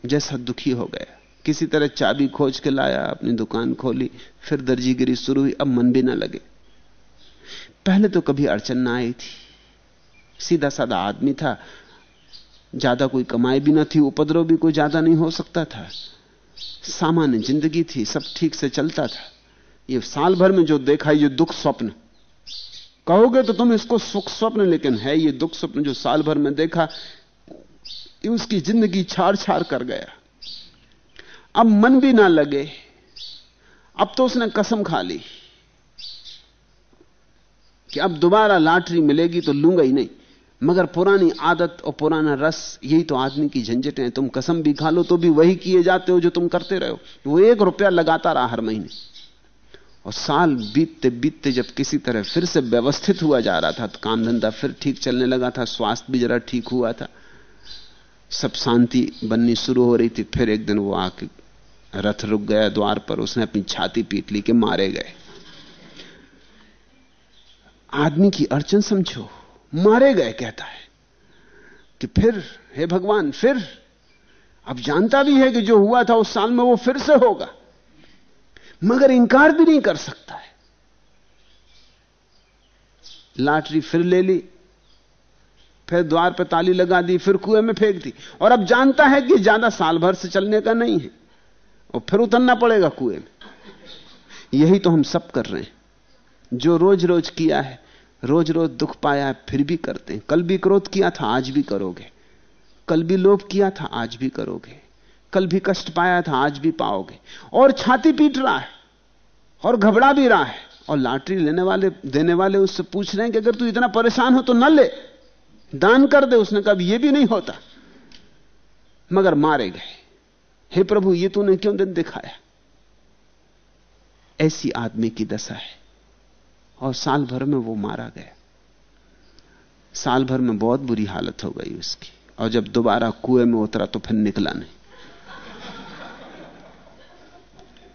जैसा दुखी हो गया। किसी तरह चाबी खोज के लाया, अपनी दुकान खोली, फिर दर्जीगिरी शुरू हुई, अब मन भी ना लगे। पहले तो कभी अड़चन ना आई थी। सीधा साधा आदमी था, ज़्यादा कोई कमाई भी ना थी, उपद्रव भी कोई ज़्यादा नहीं हो सकता था। सामान्य ज़िंदगी थी, सब ठीक से चलता था। ये साल भर में जो देखा, ये दुख स्वप्न। कहोगे तो तुम इसको सुख स्वप्न, लेकिन है ये दुख स्वप्न जो साल भर में देखा, ये उसकी ज़िंदगी छाड़ छाड़ कर गया। अब मन भी ना लगे। अब तो उसने कसम खा ली। कि अब दोबारा लॉटरी मिलेगी तो लूँगा ही नहीं। मगर पुरानी आदत और पुराना रस, यही तो आदमी की झंझटें है। तुम कसम भी खा लो तो भी वही किए जाते हो जो तुम करते रहो वो एक रुपया लगाता रहा हर महीने। और साल बीतते बीतते जब किसी तरह फिर से व्यवस्थित हुआ जा रहा था तो काम धंधा फिर ठीक चलने लगा था, स्वास्थ्य भी जरा ठीक हुआ था। सब शांति बननी शुरू हो रही थी, फिर एक दिन वो आके रथ रुक गया द्वार पर, उसने अपनी छाती पीट ली के मारे गए। आदमी की अड़चन समझो। मारे गए कहता है कि फिर, हे भगवान, फिर। अब जानता भी है कि जो हुआ था उस साल में वो फिर से होगा। मगर इंकार भी नहीं कर सकता है। लाटरी फिर ले ली, फिर द्वार पर ताली लगा दी, फिर कुएँ में फेंक दी। और अब जानता है कि ज़्यादा साल भर से चलने का नहीं है, और फिर उतरना पड़ेगा कुएँ में। यही तो हम सब कर रहे हैं। जो रोज रोज किया है रोज रोज दुख पाया है फिर भी करते हैं। कल भी क्रोध किया था, आज भी करोगे। कल भी लोभ किया था, आज भी करोगे। कल भी कष्ट पाया था, आज भी पाओगे। और छाती पीट रहा है, और घबरा भी रहा है। और लॉटरी लेने वाले, देने वाले उससे पूछ रहे हैं कि अगर तू इतना परेशान हो तो न ले, दान कर दे। उसने कहा यह भी नहीं होता। मगर मारे गए। हे प्रभु, ये तूने क्यों दिन दिखाया? ऐसी आदमी की दशा है। और साल भर में वो मारा गया। साल भर में बहुत बुरी हालत हो गई उसकी। और जब दोबारा कुएँ में उतरा तो फिर निकला नहीं।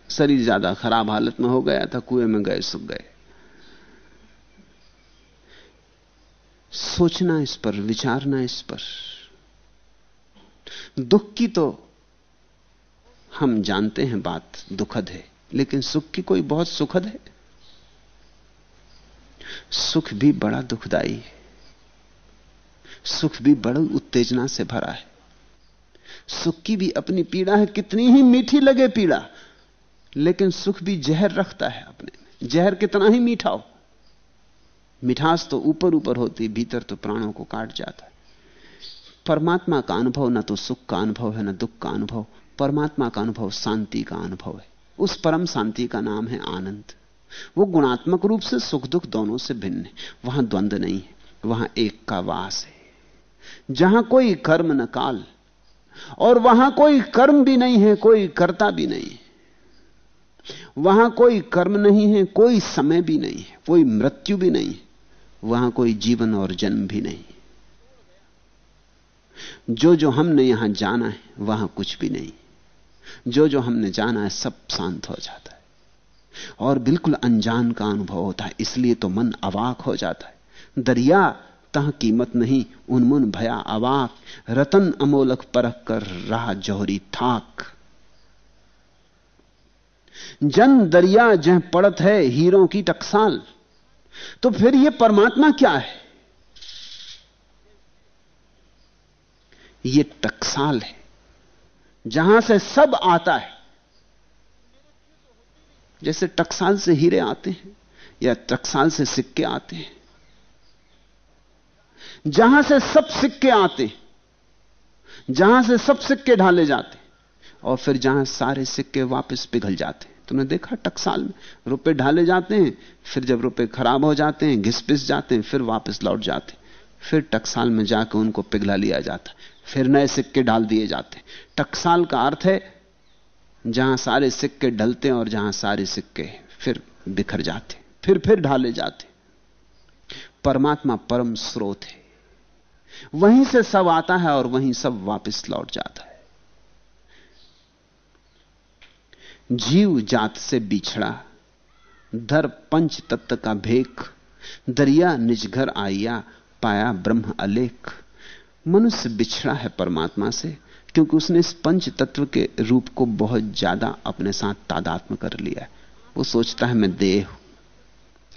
शरीर ज़्यादा खराब हालत में हो गया था, कुएँ में गए, सुख गए। सोचना इस पर, विचारना इस पर। दुख की तो हम जानते हैं बात दुखद है, लेकिन सुख की कोई बहुत सुखद है? सुख भी बड़ा दुखदाई है। सुख भी बड़ी उत्तेजना से भरा है। सुख की भी अपनी पीड़ा है, कितनी ही मीठी लगे पीड़ा, लेकिन सुख भी जहर रखता है अपने में। जहर कितना ही मीठा हो। मिठास तो ऊपर ऊपर होती, भीतर तो प्राणों को काट जाता है। परमात्मा का अनुभव ना तो सुख का अनुभव है, ना दुख का अनुभव। परमात्मा का अनुभव शांति का अनुभव है। उस परम शांति का नाम है आनंद। वो गुणात्मक रूप से सुख दुख दोनों से भिन्न है। वहाँ द्वंद नहीं है, वहाँ एक का वास है। जहाँ कोई कर्म न काल और वहाँ कोई कर्म भी नहीं है, कोई कर्ता भी नहीं है। वहाँ कोई कर्म नहीं है, कोई समय भी नहीं है, कोई मृत्यु भी नहीं है, वहाँ कोई जीवन और जन्म भी नहीं जो जो हमने यहाँ जाना है, वहाँ कुछ भी नहीं जो जो हमने जाना है, सब शांत हो जाता है। और बिल्कुल अनजान का अनुभव होता है, इसलिए तो मन अवाक हो जाता है। दरिया, तह कीमत नहीं, उनमुन भया अवाक। रतन अमोलक परख कर रहा जौहरी थाक। जन दरिया जह पड़त है हीरों की टकसाल तो फिर यह परमात्मा क्या है? यह टकसाल है, जहाँ से सब आता है। जैसे टकसाल से हीरे आते हैं या टकसाल से सिक्के आते हैं। जहाँ से सब सिक्के आते जहाँ से सब सिक्के ढाले जाते और फिर जहाँ सारे सिक्के वापस पिघल जाते तुमने देखा टकसाल में? रुपए ढाले जाते हैं, फिर जब रुपए खराब हो जाते हैं घिस पिस जाते हैं, फिर वापस लौट जाते फिर टकसाल में जाकर उनको पिघला लिया जाता फिर नए सिक्के डाल दिए जाते टकसाल का अर्थ है जहाँ सारे सिक्के ढलते और जहाँ सारे सिक्के फिर बिखर जाते फिर फिर ढाले जाते परमात्मा परम स्रोत है। वहीं से सब आता है और वहीं सब वापस लौट जाता है। जीव जात से बिछड़ा, धर पंच तत्व का भेख, दरिया निज घर आइया, पाया ब्रह्म अलेख। मनुष्य बिछड़ा है परमात्मा से क्योंकि उसने इस पंच तत्व के रूप को बहुत ज़्यादा अपने साथ तादात्म कर लिया है। वो सोचता है, मैं देह हूँ।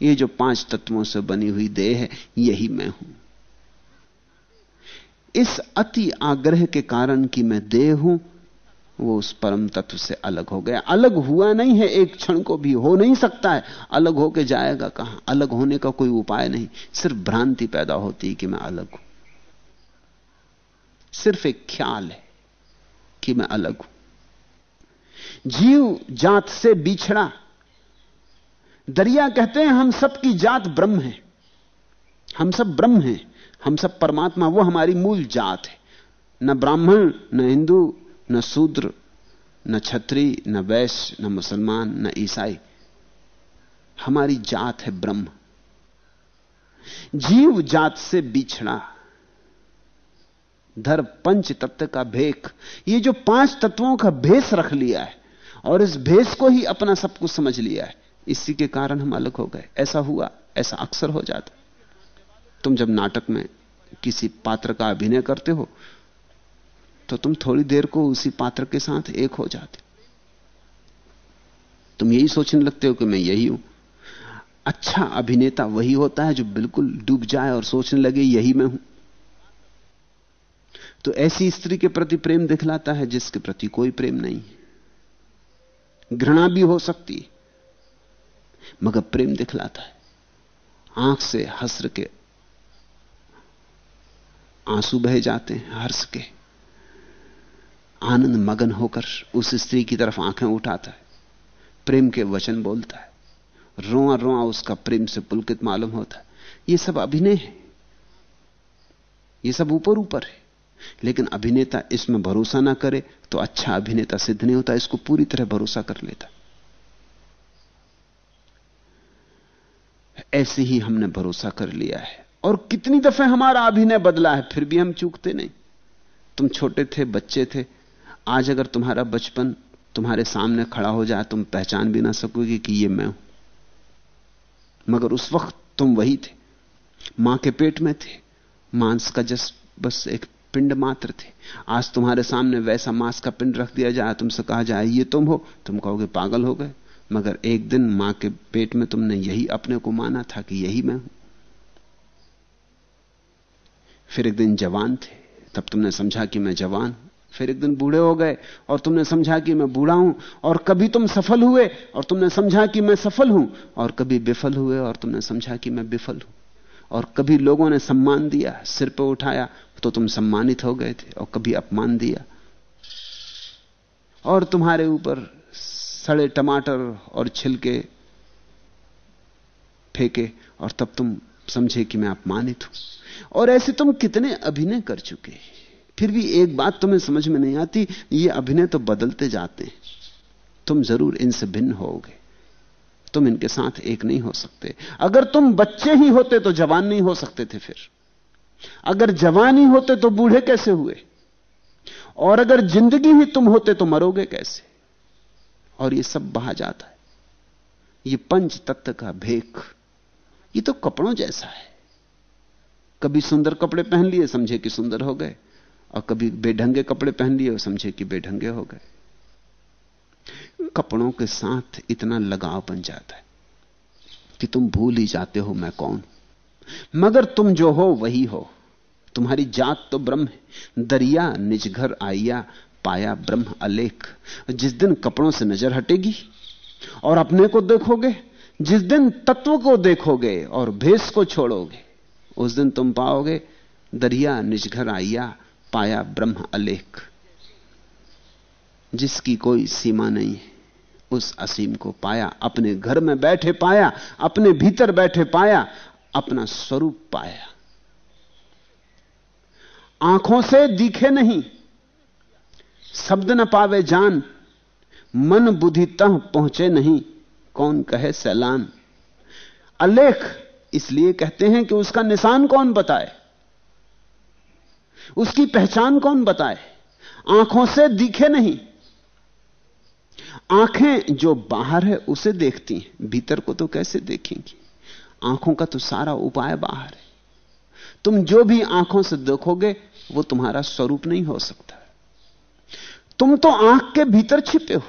ये जो पाँच तत्वों से बनी हुई देह है, यही मैं हूँ। इस अति आग्रह के कारण कि मैं देह हूँ, वो उस परम तत्व से अलग हो गया। अलग हुआ नहीं है, एक क्षण को भी हो नहीं सकता है। अलग होके जाएगा कहाँ? अलग होने का कोई उपाय नहीं। सिर्फ़ भ्रांति पैदा होती कि मैं अलग हूँ। सिर्फ़ एक ख्याल है। कि मैं अलग हूँ। जीव जात से बिछड़ा। दरिया कहते हैं, हम सब की जात ब्रह्म है। हम सब ब्रह्म हैं, हम सब परमात्मा, वो हमारी मूल जात है। न ब्राह्मण, न हिंदू, न शूद्र, न छत्री न वैश्य, न मुसलमान, न ईसाई। हमारी जात है ब्रह्म। जीव जात से बिछड़ा। धर पंच तत्व का भेख। ये जो पाँच तत्वों का भेष रख लिया है, और इस भेष को ही अपना सब कुछ समझ लिया है, इसी के कारण हम अलग हो गए। ऐसा हुआ, ऐसा अक्सर हो जाता। तुम जब नाटक में किसी पात्र का अभिनय करते हो तो तुम थोड़ी देर को उसी पात्र के साथ एक हो जाते। तुम यही सोचने लगते हो कि मैं यही हूँ। अच्छा अभिनेता वही होता है जो बिल्कुल डूब जाए और सोचने लगे, यही मैं हूँ। तो ऐसी स्त्री के प्रति प्रेम दिखलाता है जिसके प्रति कोई प्रेम नहीं। घृणा भी हो सकती है, मगर प्रेम दिखलाता है। आँख से हस्र के आँसू बह जाते हैं, हर्ष के। आनंद मगन होकर उस स्त्री की तरफ़ आँखें उठाता है, प्रेम के वचन बोलता है। रोआ रोआ उसका प्रेम से पुलकित मालूम होता है। ये सब अभिनय है, ये सब ऊपर ऊपर है। लेकिन अभिनेता इसमें भरोसा ना करे तो अच्छा अभिनेता सिद्ध नहीं होता, इसको पूरी तरह भरोसा कर लेता। ऐसे ही हमने भरोसा कर लिया है। और कितनी दफे हमारा अभिनय बदला है, फिर भी हम चूकते नहीं। तुम छोटे थे, बच्चे थे, आज अगर तुम्हारा बचपन तुम्हारे सामने खड़ा हो जाए, तुम पहचान भी ना सकोगे कि ये मैं हूँ। मगर उस वक्त तुम वही थे। माँ के पेट में थे। मांस का जस बस एक पिंड मात्र थे। आज तुम्हारे सामने वैसा मांस का पिंड रख दिया जाए, तुमसे कहा जाए, ये तुम हो। तुम कहोगे, पागल हो गए। मगर एक दिन माँ के पेट में तुमने यही अपने को माना था कि यही मैं हूँ। फिर एक दिन जवान थे। तब तुमने समझा कि मैं जवान फिर एक दिन बूढ़े हो गए और तुमने समझा कि मैं बूढ़ा हूँ और कभी तुम सफल हुए और तुमने समझा कि मैं सफल हूँ और कभी विफल हुए और तुमने समझा कि मैं विफल हूँ और कभी लोगों ने सम्मान दिया, सिर पर उठाया तो तुम सम्मानित हो गए थे और कभी अपमान दिया। और तुम्हारे ऊपर सड़े टमाटर और छिलके फेंके और तब तुम समझे कि मैं अपमानित हूँ। और ऐसे तुम कितने अभिनय कर चुके फिर भी एक बात तुम्हें समझ में नहीं आती, ये अभिनय तो बदलते जाते हैं। तुम ज़रूर इनसे भिन्न होगे। तुम इनके साथ एक नहीं हो सकते। अगर तुम बच्चे ही होते तो जवान नहीं हो सकते थे फिर। अगर जवान ही होते तो बूढ़े कैसे हुए? और अगर ज़िंदगी ही तुम होते तो मरोगे कैसे? और ये सब बहा जाता है। ये पंच तत्व का भेख। ये तो कपड़ों जैसा है। कभी सुंदर कपड़े पहन लिए, समझे कि सुंदर हो गए। और कभी बेढंगे कपड़े पहन लिए और समझे कि बेढंगे हो गए। कपड़ों के साथ इतना लगाव बन जाता है कि तुम भूल ही जाते हो मैं कौन। मगर तुम जो हो वही हो। तुम्हारी जात तो ब्रह्म है। दरिया निज घर आइया, पाया ब्रह्म अलेख। जिस दिन कपड़ों से नज़र हटेगी और अपने को देखोगे, जिस दिन तत्व को देखोगे और भेष को छोड़ोगे, उस दिन तुम पाओगे, दरिया निज घर आइया, पाया ब्रह्म अलेख। जिसकी कोई सीमा नहीं है, उस असीम को पाया, अपने घर में बैठे पाया, अपने भीतर बैठे पाया अपना स्वरूप पाया। आँखों से दिखे नहीं, शब्द न पावे जान, मन बुद्धि तह पहुँचे नहीं, कौन कहे सैलान। अलेख इसलिए कहते हैं कि उसका निशान कौन बताए? उसकी पहचान कौन बताए? आँखों से दिखे नहीं। आँखें जो बाहर है, उसे देखती हैं, भीतर को तो कैसे देखेंगी? आँखों का तो सारा उपाय बाहर है। तुम जो भी आँखों से देखोगे, वो तुम्हारा स्वरूप नहीं हो सकता। तुम तो आँख के भीतर छिपे हो।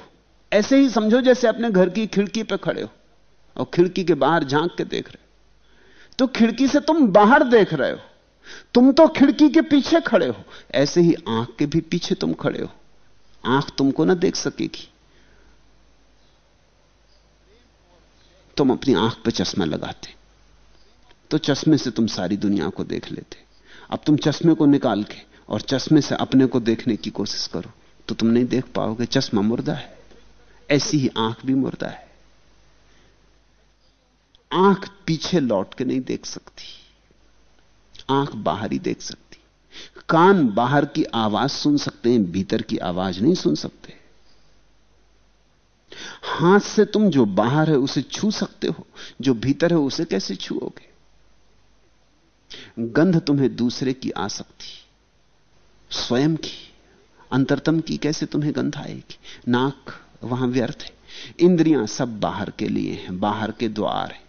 ऐसे ही समझो जैसे अपने घर की खिड़की पर खड़े हो और खिड़की के बाहर झाँक के देख रहे हो। तो खिड़की से तुम बाहर देख रहे हो। तुम तो खिड़की के पीछे खड़े हो। ऐसे ही आँख के भी पीछे तुम खड़े हो। आँख तुमको ना देख सकेगी। तुम अपनी आँख पर चश्मा लगाते। तो चश्मे से तुम सारी दुनिया को देख लेते। अब तुम चश्मे को निकाल के और चश्मे से अपने को देखने की कोशिश करो तो तुम नहीं देख पाओगे, चश्मा मुर्दा है। ऐसी ही आँख भी मुर्दा है। आँख पीछे लौट के नहीं देख सकती। आँख बाहर ही देख सकती। कान बाहर की आवाज़ सुन सकते हैं, भीतर की आवाज़ नहीं सुन सकते। हाथ से तुम जो बाहर है उसे छू सकते हो, जो भीतर है उसे कैसे छुओगे? गंध तुम्हें दूसरे की आ सकती। स्वयं की, अंतरतम की कैसे तुम्हें गंध आएगी? नाक वहाँ व्यर्थ है। इंद्रियाँ सब बाहर के लिए हैं, बाहर के द्वार हैं।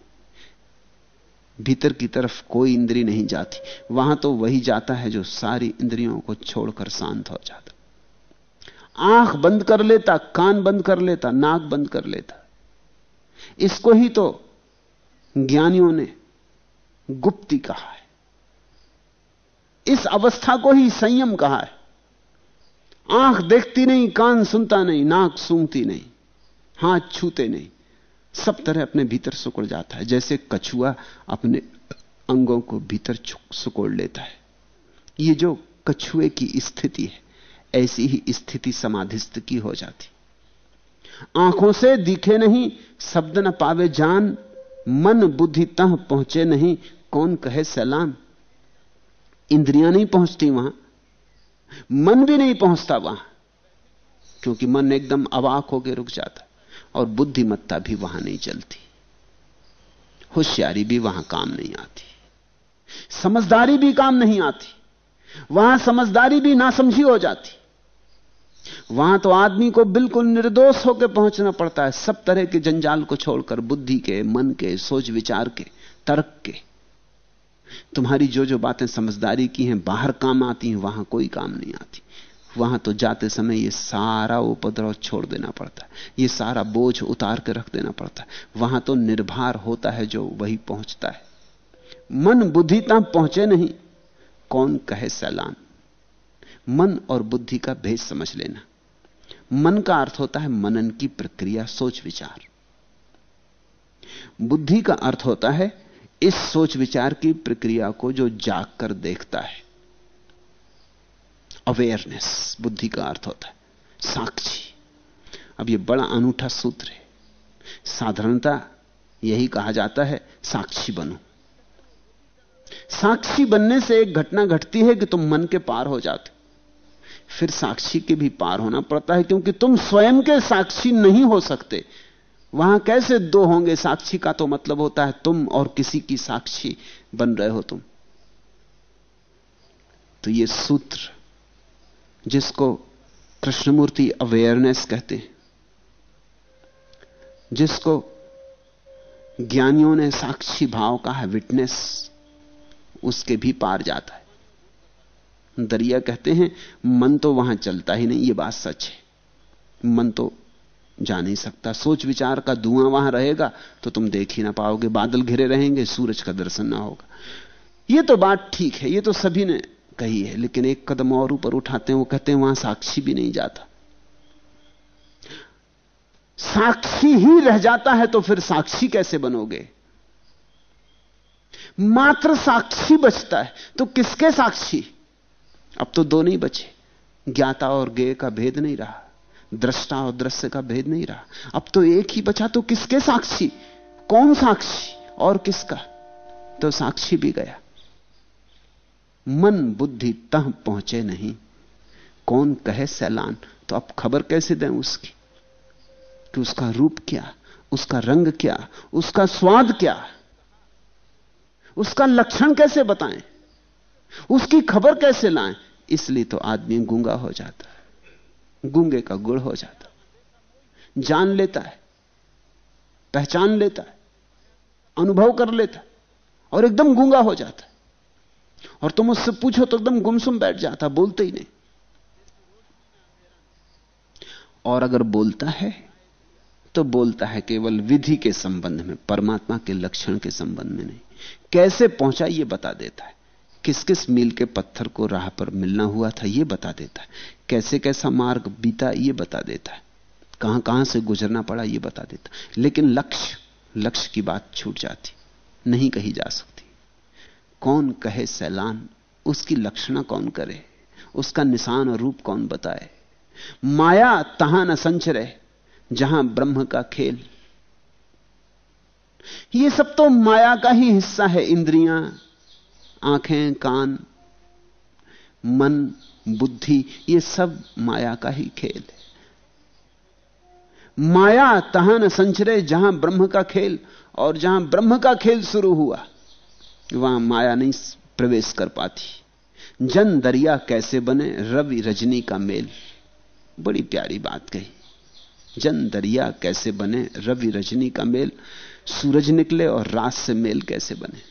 भीतर की तरफ़ कोई इंद्री नहीं जाती। वहाँ तो वही जाता है जो सारी इंद्रियों को छोड़कर शांत हो जाता। आँख बंद कर लेता, कान बंद कर लेता, नाक बंद कर लेता। इसको ही तो ज्ञानियों ने गुप्ति कहा है। इस अवस्था को ही संयम कहा है। आँख देखती नहीं, कान सुनता नहीं, नाक सूंघती नहीं, हाथ छूते नहीं। सब तरह अपने भीतर सुकड़ जाता है। जैसे कछुआ अपने अंगों को भीतर सुकोड़ लेता है। ये जो कछुए की स्थिति है, ऐसी ही स्थिति समाधिस्थ की हो जाती। आँखों से दिखे नहीं, शब्द न पावे जान, मन बुद्धि तह पहुँचे नहीं, कौन कहे सलाम? इंद्रियाँ नहीं पहुँचती वहाँ, मन भी नहीं पहुँचता वहाँ, क्योंकि मन एकदम अवाक होकर रुक जाता और बुद्धिमत्ता भी वहाँ नहीं चलती, होशियारी भी वहाँ काम नहीं आती, समझदारी भी काम नहीं आती, वहाँ समझदारी भी नासमझी हो जाती, वहाँ तो आदमी को बिल्कुल निर्दोष होकर पहुँचना पड़ता है, सब तरह के जंजाल को छोड़कर बुद्धि के, मन के सोच विचार के, तर्क के तुम्हारी जो जो बातें समझदारी की हैं, बाहर काम आती हैं, वहाँ कोई काम नहीं आती। वहाँ तो जाते समय ये सारा उपद्रव छोड़ देना पड़ता है। ये सारा बोझ उतार के रख देना पड़ता है। वहाँ तो निर्भर होता है जो वही पहुँचता है। मन बुद्धि तक पहुँचे नहीं। कौन कहे सैलान? मन और बुद्धि का भेद समझ लेना। मन का अर्थ होता है मनन की प्रक्रिया, सोच विचार। बुद्धि का अर्थ होता है इस सोच विचार की प्रक्रिया को जो जाग कर देखता है। अवेयरनेस बुद्धि का अर्थ होता है। साक्षी। अब यह बड़ा अनूठा सूत्र है। साधारणता यही कहा जाता है, साक्षी बनो। साक्षी बनने से एक घटना घटती है कि तुम मन के पार हो जाते फिर साक्षी के भी पार होना पड़ता है, क्योंकि तुम स्वयं के साक्षी नहीं हो सकते। वहाँ कैसे दो होंगे? साक्षी का तो मतलब होता है तुम और किसी की साक्षी बन रहे हो तुम। तो ये सूत्र, जिसको कृष्णमूर्ति अवेयरनेस कहते हैं, जिसको ज्ञानियों ने साक्षी भाव कहा है विटनेस उसके भी पार जाता है। दरिया कहते हैं, मन तो वहाँ चलता ही नहीं, ये बात सच है। मन तो जा नहीं सकता। सोच विचार का धुआँ वहाँ रहेगा तो तुम देख ही ना पाओगे, बादल घिरे रहेंगे, सूरज का दर्शन ना होगा। ये तो बात ठीक है, ये तो सभी ने कही है, लेकिन एक कदम और ऊपर उठाते हैं, वो कहते हैं वहाँ साक्षी भी नहीं जाता। साक्षी ही रह जाता है तो फिर साक्षी कैसे बनोगे? मात्र साक्षी बचता है तो किसके साक्षी? अब तो दो नहीं बचे, ज्ञाता और गेय का भेद नहीं रहा। दृष्टा और दृश्य का भेद नहीं रहा। अब तो एक ही बचा तो किसके साक्षी? कौन साक्षी? और किसका? तो साक्षी भी गया। मन बुद्धि तह पहुँचे नहीं। कौन कहे सैलान? तो अब खबर कैसे दें उसकी? कि उसका रूप क्या? उसका रंग क्या? उसका स्वाद क्या? उसका लक्षण कैसे बताएँ? उसकी खबर कैसे लाएँ? इसलिए तो आदमी गूँगा हो जाता। गूँगे का गुड़ हो जाता जान लेता है, पहचान लेता है, अनुभव कर लेता और एकदम गूँगा हो जाता है। और तुम उससे पूछो तो एकदम गुमसुम बैठ जाता, बोलते ही नहीं। और अगर बोलता है तो बोलता है केवल विधि के संबंध में, परमात्मा के लक्षण के संबंध में नहीं। कैसे पहुँचा यह बता देता है। किस किस मील के पत्थर को राह पर मिलना हुआ था यह बता देता है। कैसे कैसा मार्ग बीता यह बता देता है। कहाँ कहाँ से गुजरना पड़ा यह बता देता लेकिन लक्ष्य लक्ष्य की बात छूट जाती, नहीं कही जा सकती। कौन कहे सैलान, उसकी लक्षणा कौन करे, उसका निशान और रूप कौन बताए। माया तहां न संचरे जहाँ ब्रह्म का खेल। ये सब तो माया का ही हिस्सा है, इंद्रियाँ, आँखें, कान, मन बुद्धि, ये सब माया का ही खेल है। माया तहां संचरे जहाँ ब्रह्म का खेल और जहाँ ब्रह्म का खेल शुरू हुआ, वहाँ माया नहीं प्रवेश कर पाती। जन दरिया कैसे बने, रवि रजनी का मेल। बड़ी प्यारी बात कही। जन दरिया कैसे बने, रवि रजनी का मेल। सूरज निकले और रात से मेल कैसे बने।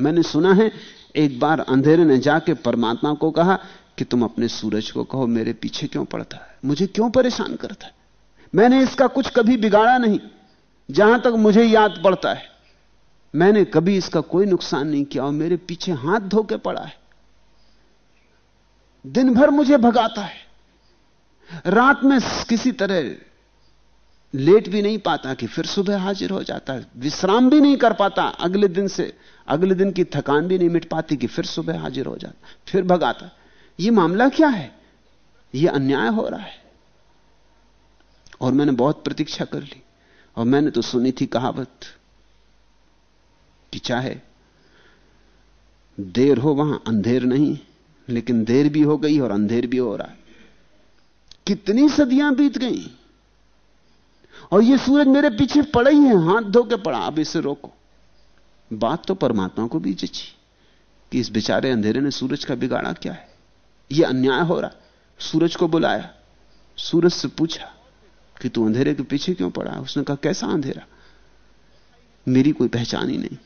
मैंने सुना है एक बार अंधेरे ने जाके परमात्मा को कहा कि तुम अपने सूरज को कहो, मेरे पीछे क्यों पड़ता है? मुझे क्यों परेशान करता है? मैंने इसका कुछ कभी बिगाड़ा नहीं। जहाँ तक मुझे याद पड़ता है, मैंने कभी इसका कोई नुकसान नहीं किया और मेरे पीछे हाथ धो के पड़ा है। दिन भर मुझे भगाता है। रात में किसी तरह लेट भी नहीं पाता कि फिर सुबह हाजिर हो जाता है। विश्राम भी नहीं कर पाता अगले दिन से। अगले दिन की थकान भी नहीं मिट पाती कि फिर सुबह हाजिर हो जाता, फिर भगाता। यह मामला क्या है? यह अन्याय हो रहा है। और मैंने बहुत प्रतीक्षा कर ली, और मैंने तो सुनी थी कहावत कि चाहे देर हो वहाँ, अंधेर नहीं, लेकिन देर भी हो गई और अंधेर भी हो रहा है। कितनी सदियाँ बीत गई। और ये सूरज मेरे पीछे पड़ा ही है, हाथ धो के पड़ा, अब इसे रोको। बात तो परमात्मा को भी जची कि इस बेचारे अंधेरे ने सूरज का बिगाड़ा क्या है? यह अन्याय हो रहा। सूरज को बुलाया। सूरज से पूछा कि तू अंधेरे के पीछे क्यों पड़ा? उसने कहा, कैसा अंधेरा? मेरी कोई पहचान ही नहीं।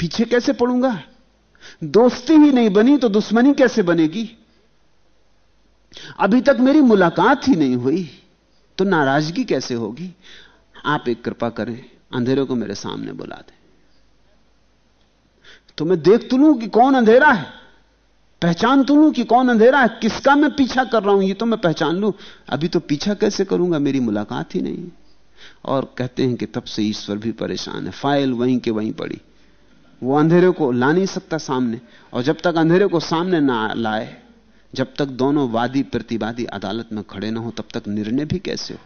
पीछे कैसे पड़ूँगा? दोस्ती ही नहीं बनी तो दुश्मनी कैसे बनेगी? अभी तक मेरी मुलाकात ही नहीं हुई तो नाराज़गी कैसे होगी? आप एक कृपा करें, अंधेरे को मेरे सामने बुला दें। तो मैं देख तो लू कि कौन अंधेरा है। पहचान तो लू कि कौन अंधेरा है। किसका मैं पीछा कर रहा हूँ, ये तो मैं पहचान लू। अभी तो पीछा कैसे करूँगा? मेरी मुलाकात ही नहीं। और कहते हैं कि तब से ईश्वर भी परेशान है। फ़ाइल वहीं के वहीं पड़ी। वो अंधेरे को ला नहीं सकता सामने। और जब तक अंधेरे को सामने ना लाए, जब तक दोनों वादी प्रतिवादी अदालत में खड़े ना हो, तब तक निर्णय भी कैसे हो?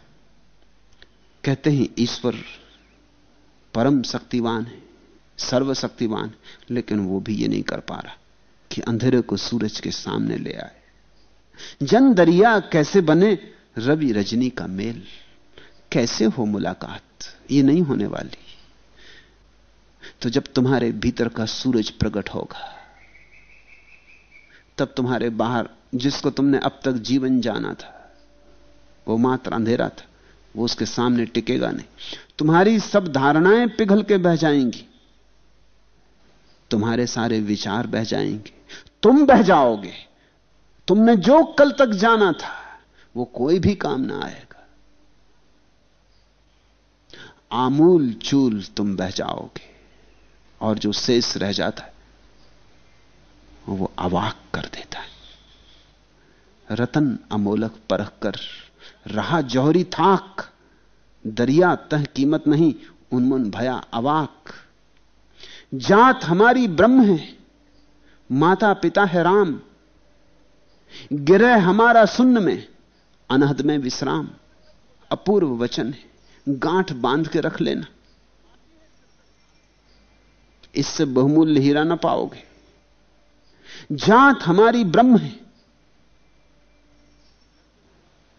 कहते हैं, ईश्वर परम शक्तिवान है। सर्वशक्तिवान लेकिन वो भी ये नहीं कर पा रहा कि अंधेरे को सूरज के सामने ले आए। जन दरिया कैसे बने? रवि रजनी का मेल। कैसे हो मुलाकात? ये नहीं होने वाली। तो जब तुम्हारे भीतर का सूरज प्रकट होगा, तब तुम्हारे बाहर जिसको तुमने अब तक जीवन जाना था, वो मात्र अंधेरा था, वो उसके सामने टिकेगा नहीं। तुम्हारी सब धारणाएँ पिघल के बह जाएँगी। तुम्हारे सारे विचार बह जाएँगे। तुम बह जाओगे। तुमने जो कल तक जाना था, वो कोई भी काम ना आएगा। आमूल चूल तुम बह जाओगे और जो शेष रह जाता है, वो अवाक कर देता है। रतन अमोलक परख कर, रहा जौहरी थाक, दरिया तह कीमत नहीं, उन्मुन भया अवाक। जात हमारी ब्रह्म है माता पिता है राम। गिरह हमारा सुन्न में, अनहद में विश्राम। अपूर्व वचन है, गांठ बाँध के रख लेना। इससे बहुमूल्य हीरा ना पाओगे। जात हमारी ब्रह्म है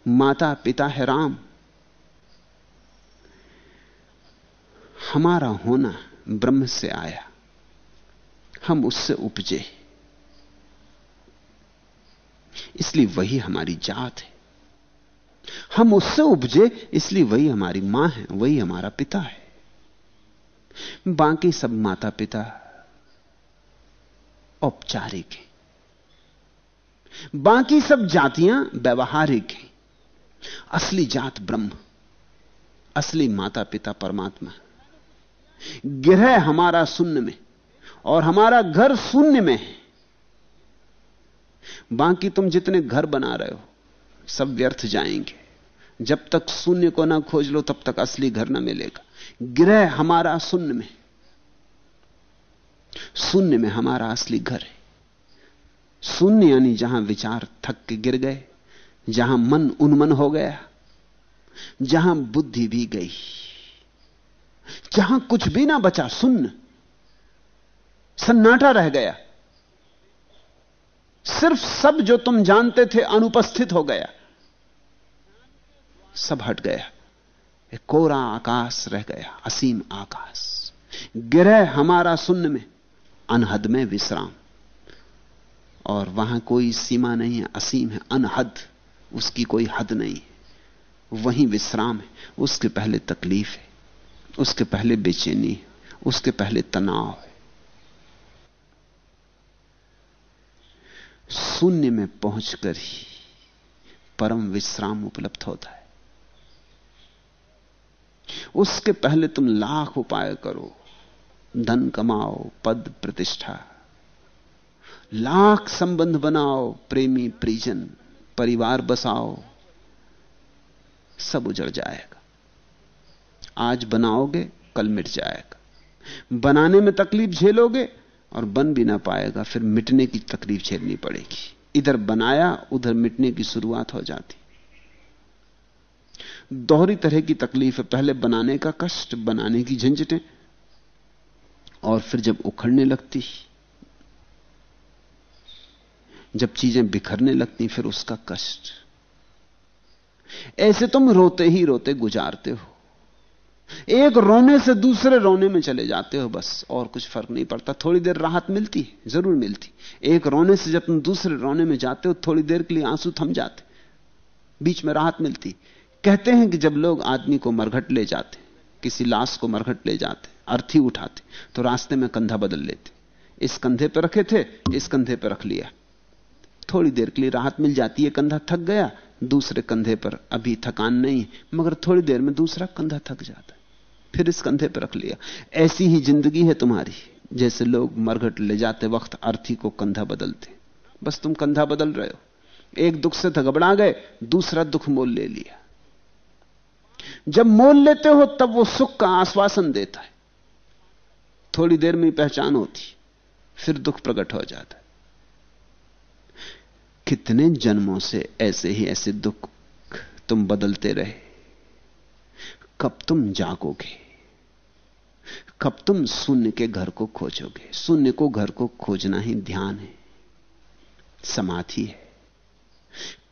माता पिता है राम। हमारा होना ब्रह्म से आया। हम उससे उपजे। इसलिए वही हमारी जात है। हम उससे उपजे, इसलिए वही हमारी माँ है, वही हमारा पिता है। बाकी सब माता पिता औपचारिक हैं। बाकी सब जातियाँ व्यवहारिक हैं। असली जात ब्रह्म, असली माता पिता परमात्मा। गिरह हमारा शून्य में और हमारा घर शून्य में है। बाकी तुम जितने घर बना रहे हो, सब व्यर्थ जाएँगे। जब तक शून्य को ना खोज लो, तब तक असली घर ना मिलेगा। ग्रह हमारा शून्य में। शून्य में हमारा असली घर है। शून्य यानी जहाँ विचार थक के गिर गए, जहाँ मन उन्मन हो गया, जहाँ बुद्धि भी गई। जहाँ कुछ भी ना बचा शून्य सन्नाटा रह गया। सिर्फ़ सब जो तुम जानते थे अनुपस्थित हो गया। सब हट गया। एक कोरा आकाश रह गया, असीम आकाश। गिरह हमारा शून्य में, अनहद में विश्राम। और वहाँ कोई सीमा नहीं है, असीम है, अनहद। उसकी कोई हद नहीं है। वहीं विश्राम है, उसके पहले तकलीफ़ है। उसके पहले बेचैनी, उसके पहले तनाव है। शून्य में पहुंचकर ही परम विश्राम उपलब्ध होता है। उसके पहले तुम लाख उपाय करो, धन कमाओ, पद प्रतिष्ठा, लाख संबंध बनाओ, प्रेमी परिजन परिवार बसाओ, सब उजड़ जाएगा। आज बनाओगे, कल मिट जाएगा। बनाने में तकलीफ़ झेलोगे और बन भी ना पाएगा, फिर मिटने की तकलीफ़ झेलनी पड़ेगी। इधर बनाया, उधर मिटने की शुरुआत हो जाती। दोहरी तरह की तकलीफ़ है, पहले बनाने का कष्ट, बनाने की झंझटें, और फिर जब उखड़ने लगती, जब चीज़ें बिखरने लगती, फिर उसका कष्ट। ऐसे तुम रोते ही रोते गुजारते हो। एक रोने से दूसरे रोने में चले जाते हो बस, और कुछ फ़र्क नहीं पड़ता। थोड़ी देर राहत मिलती है, ज़रूर मिलती एक रोने से जब तुम दूसरे रोने में जाते हो, थोड़ी देर के लिए आँसू थम जाते बीच में राहत मिलती कहते हैं कि जब लोग आदमी को मरघट ले जाते किसी लाश को मरघट ले जाते अर्थी उठाते तो रास्ते में कंधा बदल लेते इस कंधे पर रखे थे, इस कंधे पर रख लिया। थोड़ी देर के लिए राहत मिल जाती है, कंधा थक गया, दूसरे कंधे पर अभी थकान नहीं मगर थोड़ी देर में दूसरा कंधा थक जाता है। फिर इस कंधे पर रख लिया। ऐसी ही ज़िंदगी है तुम्हारी, जैसे लोग मरघट ले जाते वक्त अर्थी को कंधा बदलते बस तुम कंधा बदल रहे हो। एक दुख से घबरा गए, दूसरा दुख मोल ले लिया। जब मोल लेते हो, तब वो सुख का आश्वासन देता है। थोड़ी देर में पहचान होती, फिर दुख प्रकट हो जाता है। कितने जन्मों से ऐसे ही ऐसे दुख तुम बदलते रहे? कब तुम जागोगे? कब तुम शून्य के घर को खोजोगे? शून्य को घर को खोजना ही ध्यान है, समाधि है।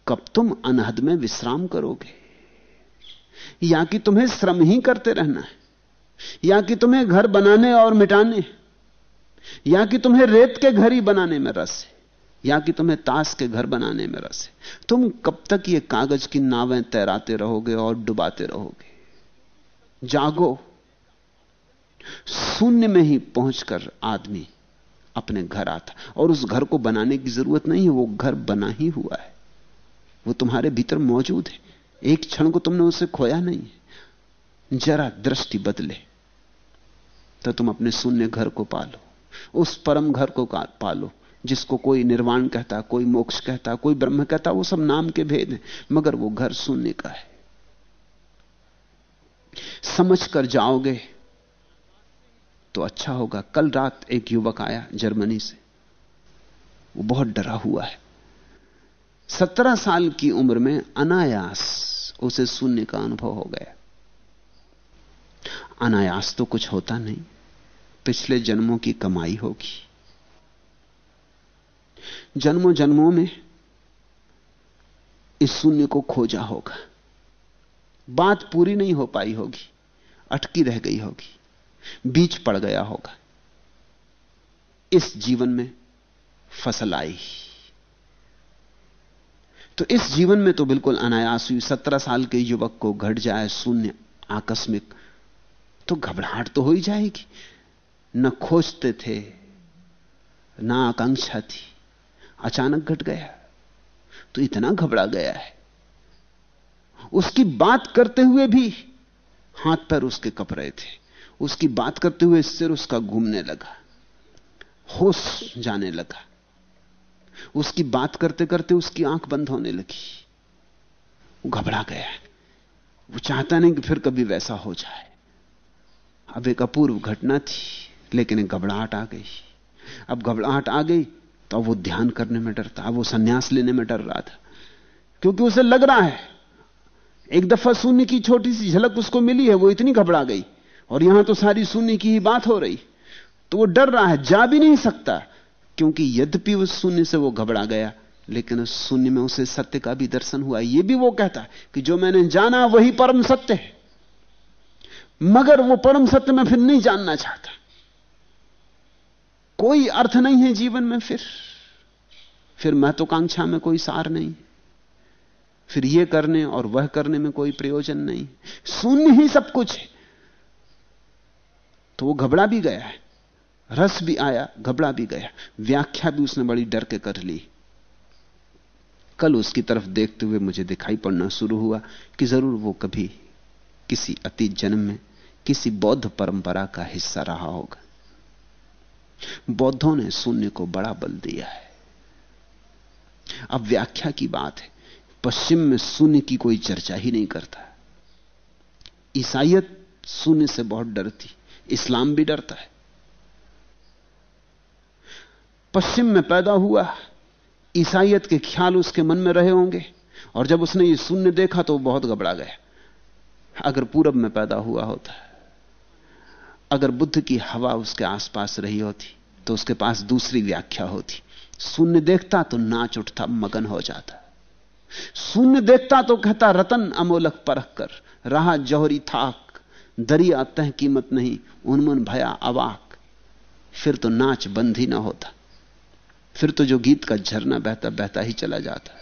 कब तुम अनहद में विश्राम करोगे? या कि तुम्हें श्रम ही करते रहना है? या कि तुम्हें घर बनाने और मिटाने? या कि तुम्हें रेत के घर ही बनाने में रस है? या कि तुम्हें ताश के घर बनाने में रस है। तुम कब तक ये कागज़ की नावें तैराते रहोगे और डुबाते रहोगे? जागो। शून्य में ही पहुंचकर आदमी अपने घर आता। और उस घर को बनाने की ज़रूरत नहीं है, वो घर बना ही हुआ है। वो तुम्हारे भीतर मौजूद है। एक क्षण को तुमने उसे खोया नहीं जरा दृष्टि बदले तो तुम अपने शून्य घर को पालो। उस परम घर को पालो। जिसको कोई निर्वाण कहता, कोई मोक्ष कहता, कोई ब्रह्म कहता, वो सब नाम के भेद हैं, मगर वो घर शून्य का है। समझ कर जाओगे तो अच्छा होगा। कल रात एक युवक आया जर्मनी से। वो बहुत डरा हुआ है। सत्रह साल की उम्र में अनायास उसे शून्य का अनुभव हो गया। अनायास तो कुछ होता नहीं। पिछले जन्मों की कमाई होगी। जन्मों जन्मों में इस शून्य को खोजा होगा। बात पूरी नहीं हो पाई होगी, अटकी रह गई होगी, बीच पड़ गया होगा। इस जीवन में फ़सल आई। तो इस जीवन में तो बिल्कुल अनायास हुई। सत्रह साल के युवक को घट जाए शून्य आकस्मिक तो घबराहट तो हो ही जाएगी। न खोजते थे, ना आकांक्षा थी। अचानक घट गया। तो इतना घबरा गया है। उसकी बात करते हुए भी हाथ पैर उसके कप रहे थे। उसकी बात करते हुए सिर उसका घूमने लगा। होश जाने लगा। उसकी बात करते करते उसकी आँख बंद होने लगी। वो घबरा गया। वो चाहता नहीं कि फिर कभी वैसा हो जाए। अब एक अपूर्व घटना थी, लेकिन घबराहट आ गई। अब घबराहट आ गई तो वो ध्यान करने में डरता वो संन्यास लेने में डर रहा था। क्योंकि उसे लग रहा है, एक दफ़ा शून्य की छोटी सी झलक उसको मिली है, वो इतनी घबरा गई, और यहाँ तो सारी शून्य की ही बात हो रही। तो वो डर रहा है, जा भी नहीं सकता, क्योंकि यद्यपि उस शून्य से वो घबरा गया, लेकिन उस शून्य में उसे सत्य का भी दर्शन हुआ। ये भी वो कहता है कि जो मैंने जाना, वही परम सत्य है। मगर वो परम सत्य में फिर नहीं जानना चाहता। कोई अर्थ नहीं है जीवन में फिर। फिर महत्वाकांक्षा में कोई सार नहीं। फिर यह करने और वह करने में कोई प्रयोजन नहीं। शून्य ही सब कुछ है। तो वो घबरा भी गया है। रस भी आया, घबरा भी गया। व्याख्या भी उसने बड़ी डर के कर ली। कल उसकी तरफ़ देखते हुए मुझे दिखाई पड़ना शुरू हुआ कि ज़रूर वो कभी किसी अतीत जन्म में किसी बौद्ध परंपरा का हिस्सा रहा होगा। बौद्धों ने शून्य को बड़ा बल दिया है। अब व्याख्या की बात है, पश्चिम में शून्य की कोई चर्चा ही नहीं करता। ईसाइयत शून्य से बहुत डरती, इस्लाम भी डरता है। पश्चिम में पैदा हुआ, ईसाइयत के ख्याल उसके मन में रहे होंगे, और जब उसने ये शून्य देखा तो बहुत घबरा गया। अगर पूरब में पैदा हुआ होता अगर बुद्ध की हवा उसके आसपास रही होती तो उसके पास दूसरी व्याख्या होती। शून्य देखता तो नाच उठता, मगन हो जाता। शून्य देखता तो कहता, रतन अमोलक परख कर रहा जौहरी थाक, दरिया तह कीमत नहीं, उन्मन भया अवाक। फिर तो नाच बंद ही ना होता। फिर तो जो गीत का झरना बहता बहता ही चला जाता।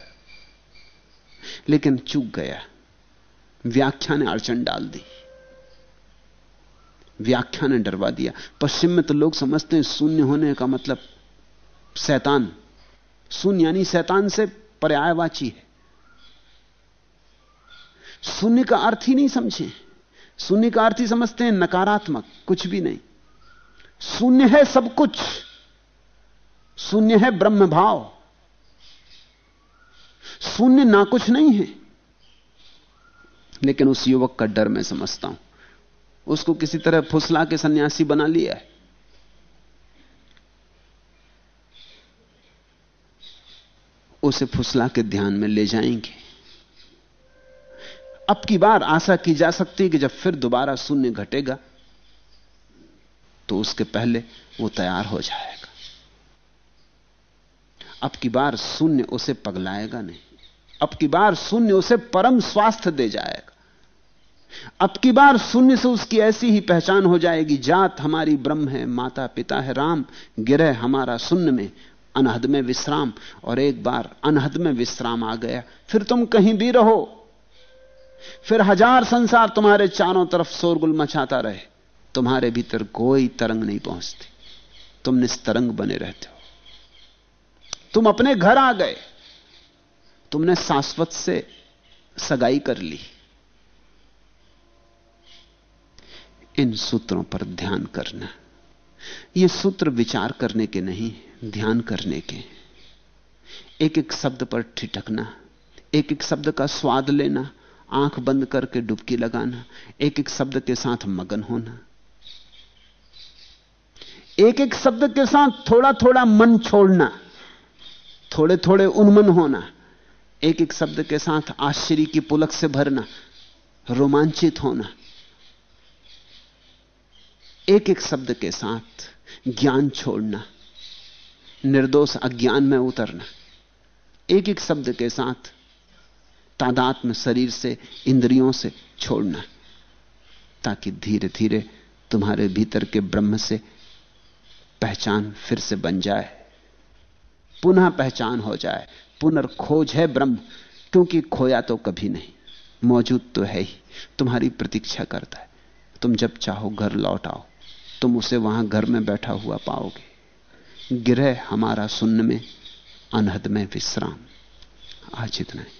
लेकिन चूक गया। व्याख्या ने अड़चन डाल दी। व्याख्या ने डरवा दिया। पश्चिम में तो लोग समझते हैं शून्य होने का मतलब शैतान। शून्य यानी शैतान से पर्यायवाची है। शून्य का अर्थ ही नहीं समझे। शून्य का अर्थ ही समझते हैं नकारात्मक, कुछ भी नहीं। शून्य है सब कुछ। शून्य है ब्रह्म भाव। शून्य ना कुछ नहीं है। लेकिन उस युवक का डर मैं समझता हूँ। उसको किसी तरह फुसला के सन्यासी बना लिया है। उसे फुसला के ध्यान में ले जाएँगे। अब की बार आशा की जा सकती है कि जब फिर दोबारा शून्य घटेगा तो उसके पहले वो तैयार हो जाएगा। अब की बार शून्य उसे पगलाएगा नहीं। अब की बार शून्य उसे परम स्वास्थ्य दे जाएगा। अब की बार शून्य से उसकी ऐसी ही पहचान हो जाएगी, जात हमारी ब्रह्म है, माता पिता है राम, गिरह हमारा शून्य में, अनहद में विश्राम, और एक बार अनहद में विश्राम आ गया, फिर तुम कहीं भी रहो। फिर हज़ार संसार तुम्हारे चारों तरफ़ शोरगुल मचाता रहे, तुम्हारे भीतर कोई तरंग नहीं पहुँचती। तुम निस्तरंग बने रहते हो। तुम अपने घर आ गए, तुमने शाश्वत से सगाई कर ली। इन सूत्रों पर ध्यान करना। ये सूत्र विचार करने के नहीं, ध्यान करने के। एक एक शब्द पर ठिठकना एक एक शब्द का स्वाद लेना, आँख बंद करके डुबकी लगाना एक एक शब्द के साथ मगन होना। एक एक शब्द के साथ थोड़ा थोड़ा मन छोड़ना थोड़े थोड़े उन्मन होना एक एक शब्द के साथ आश्चर्य की पुलक से भरना, रोमांचित होना। एक एक शब्द के साथ ज्ञान छोड़ना, निर्दोष अज्ञान में उतरना एक एक शब्द के साथ तादात में शरीर से, इंद्रियों से छोड़ना, ताकि धीरे धीरे तुम्हारे भीतर के ब्रह्म से पहचान फिर से बन जाए, पुनः पहचान हो जाए, पुनर्खोज है ब्रह्म, क्योंकि खोया तो कभी नहीं, मौजूद तो है ही, तुम्हारी प्रतीक्षा करता है, तुम जब चाहो घर लौट आओ तुम उसे वहाँ घर में बैठा हुआ पाओगे। गिरह हमारा सुन्न में, अनहद में विश्राम। आज इतना ही।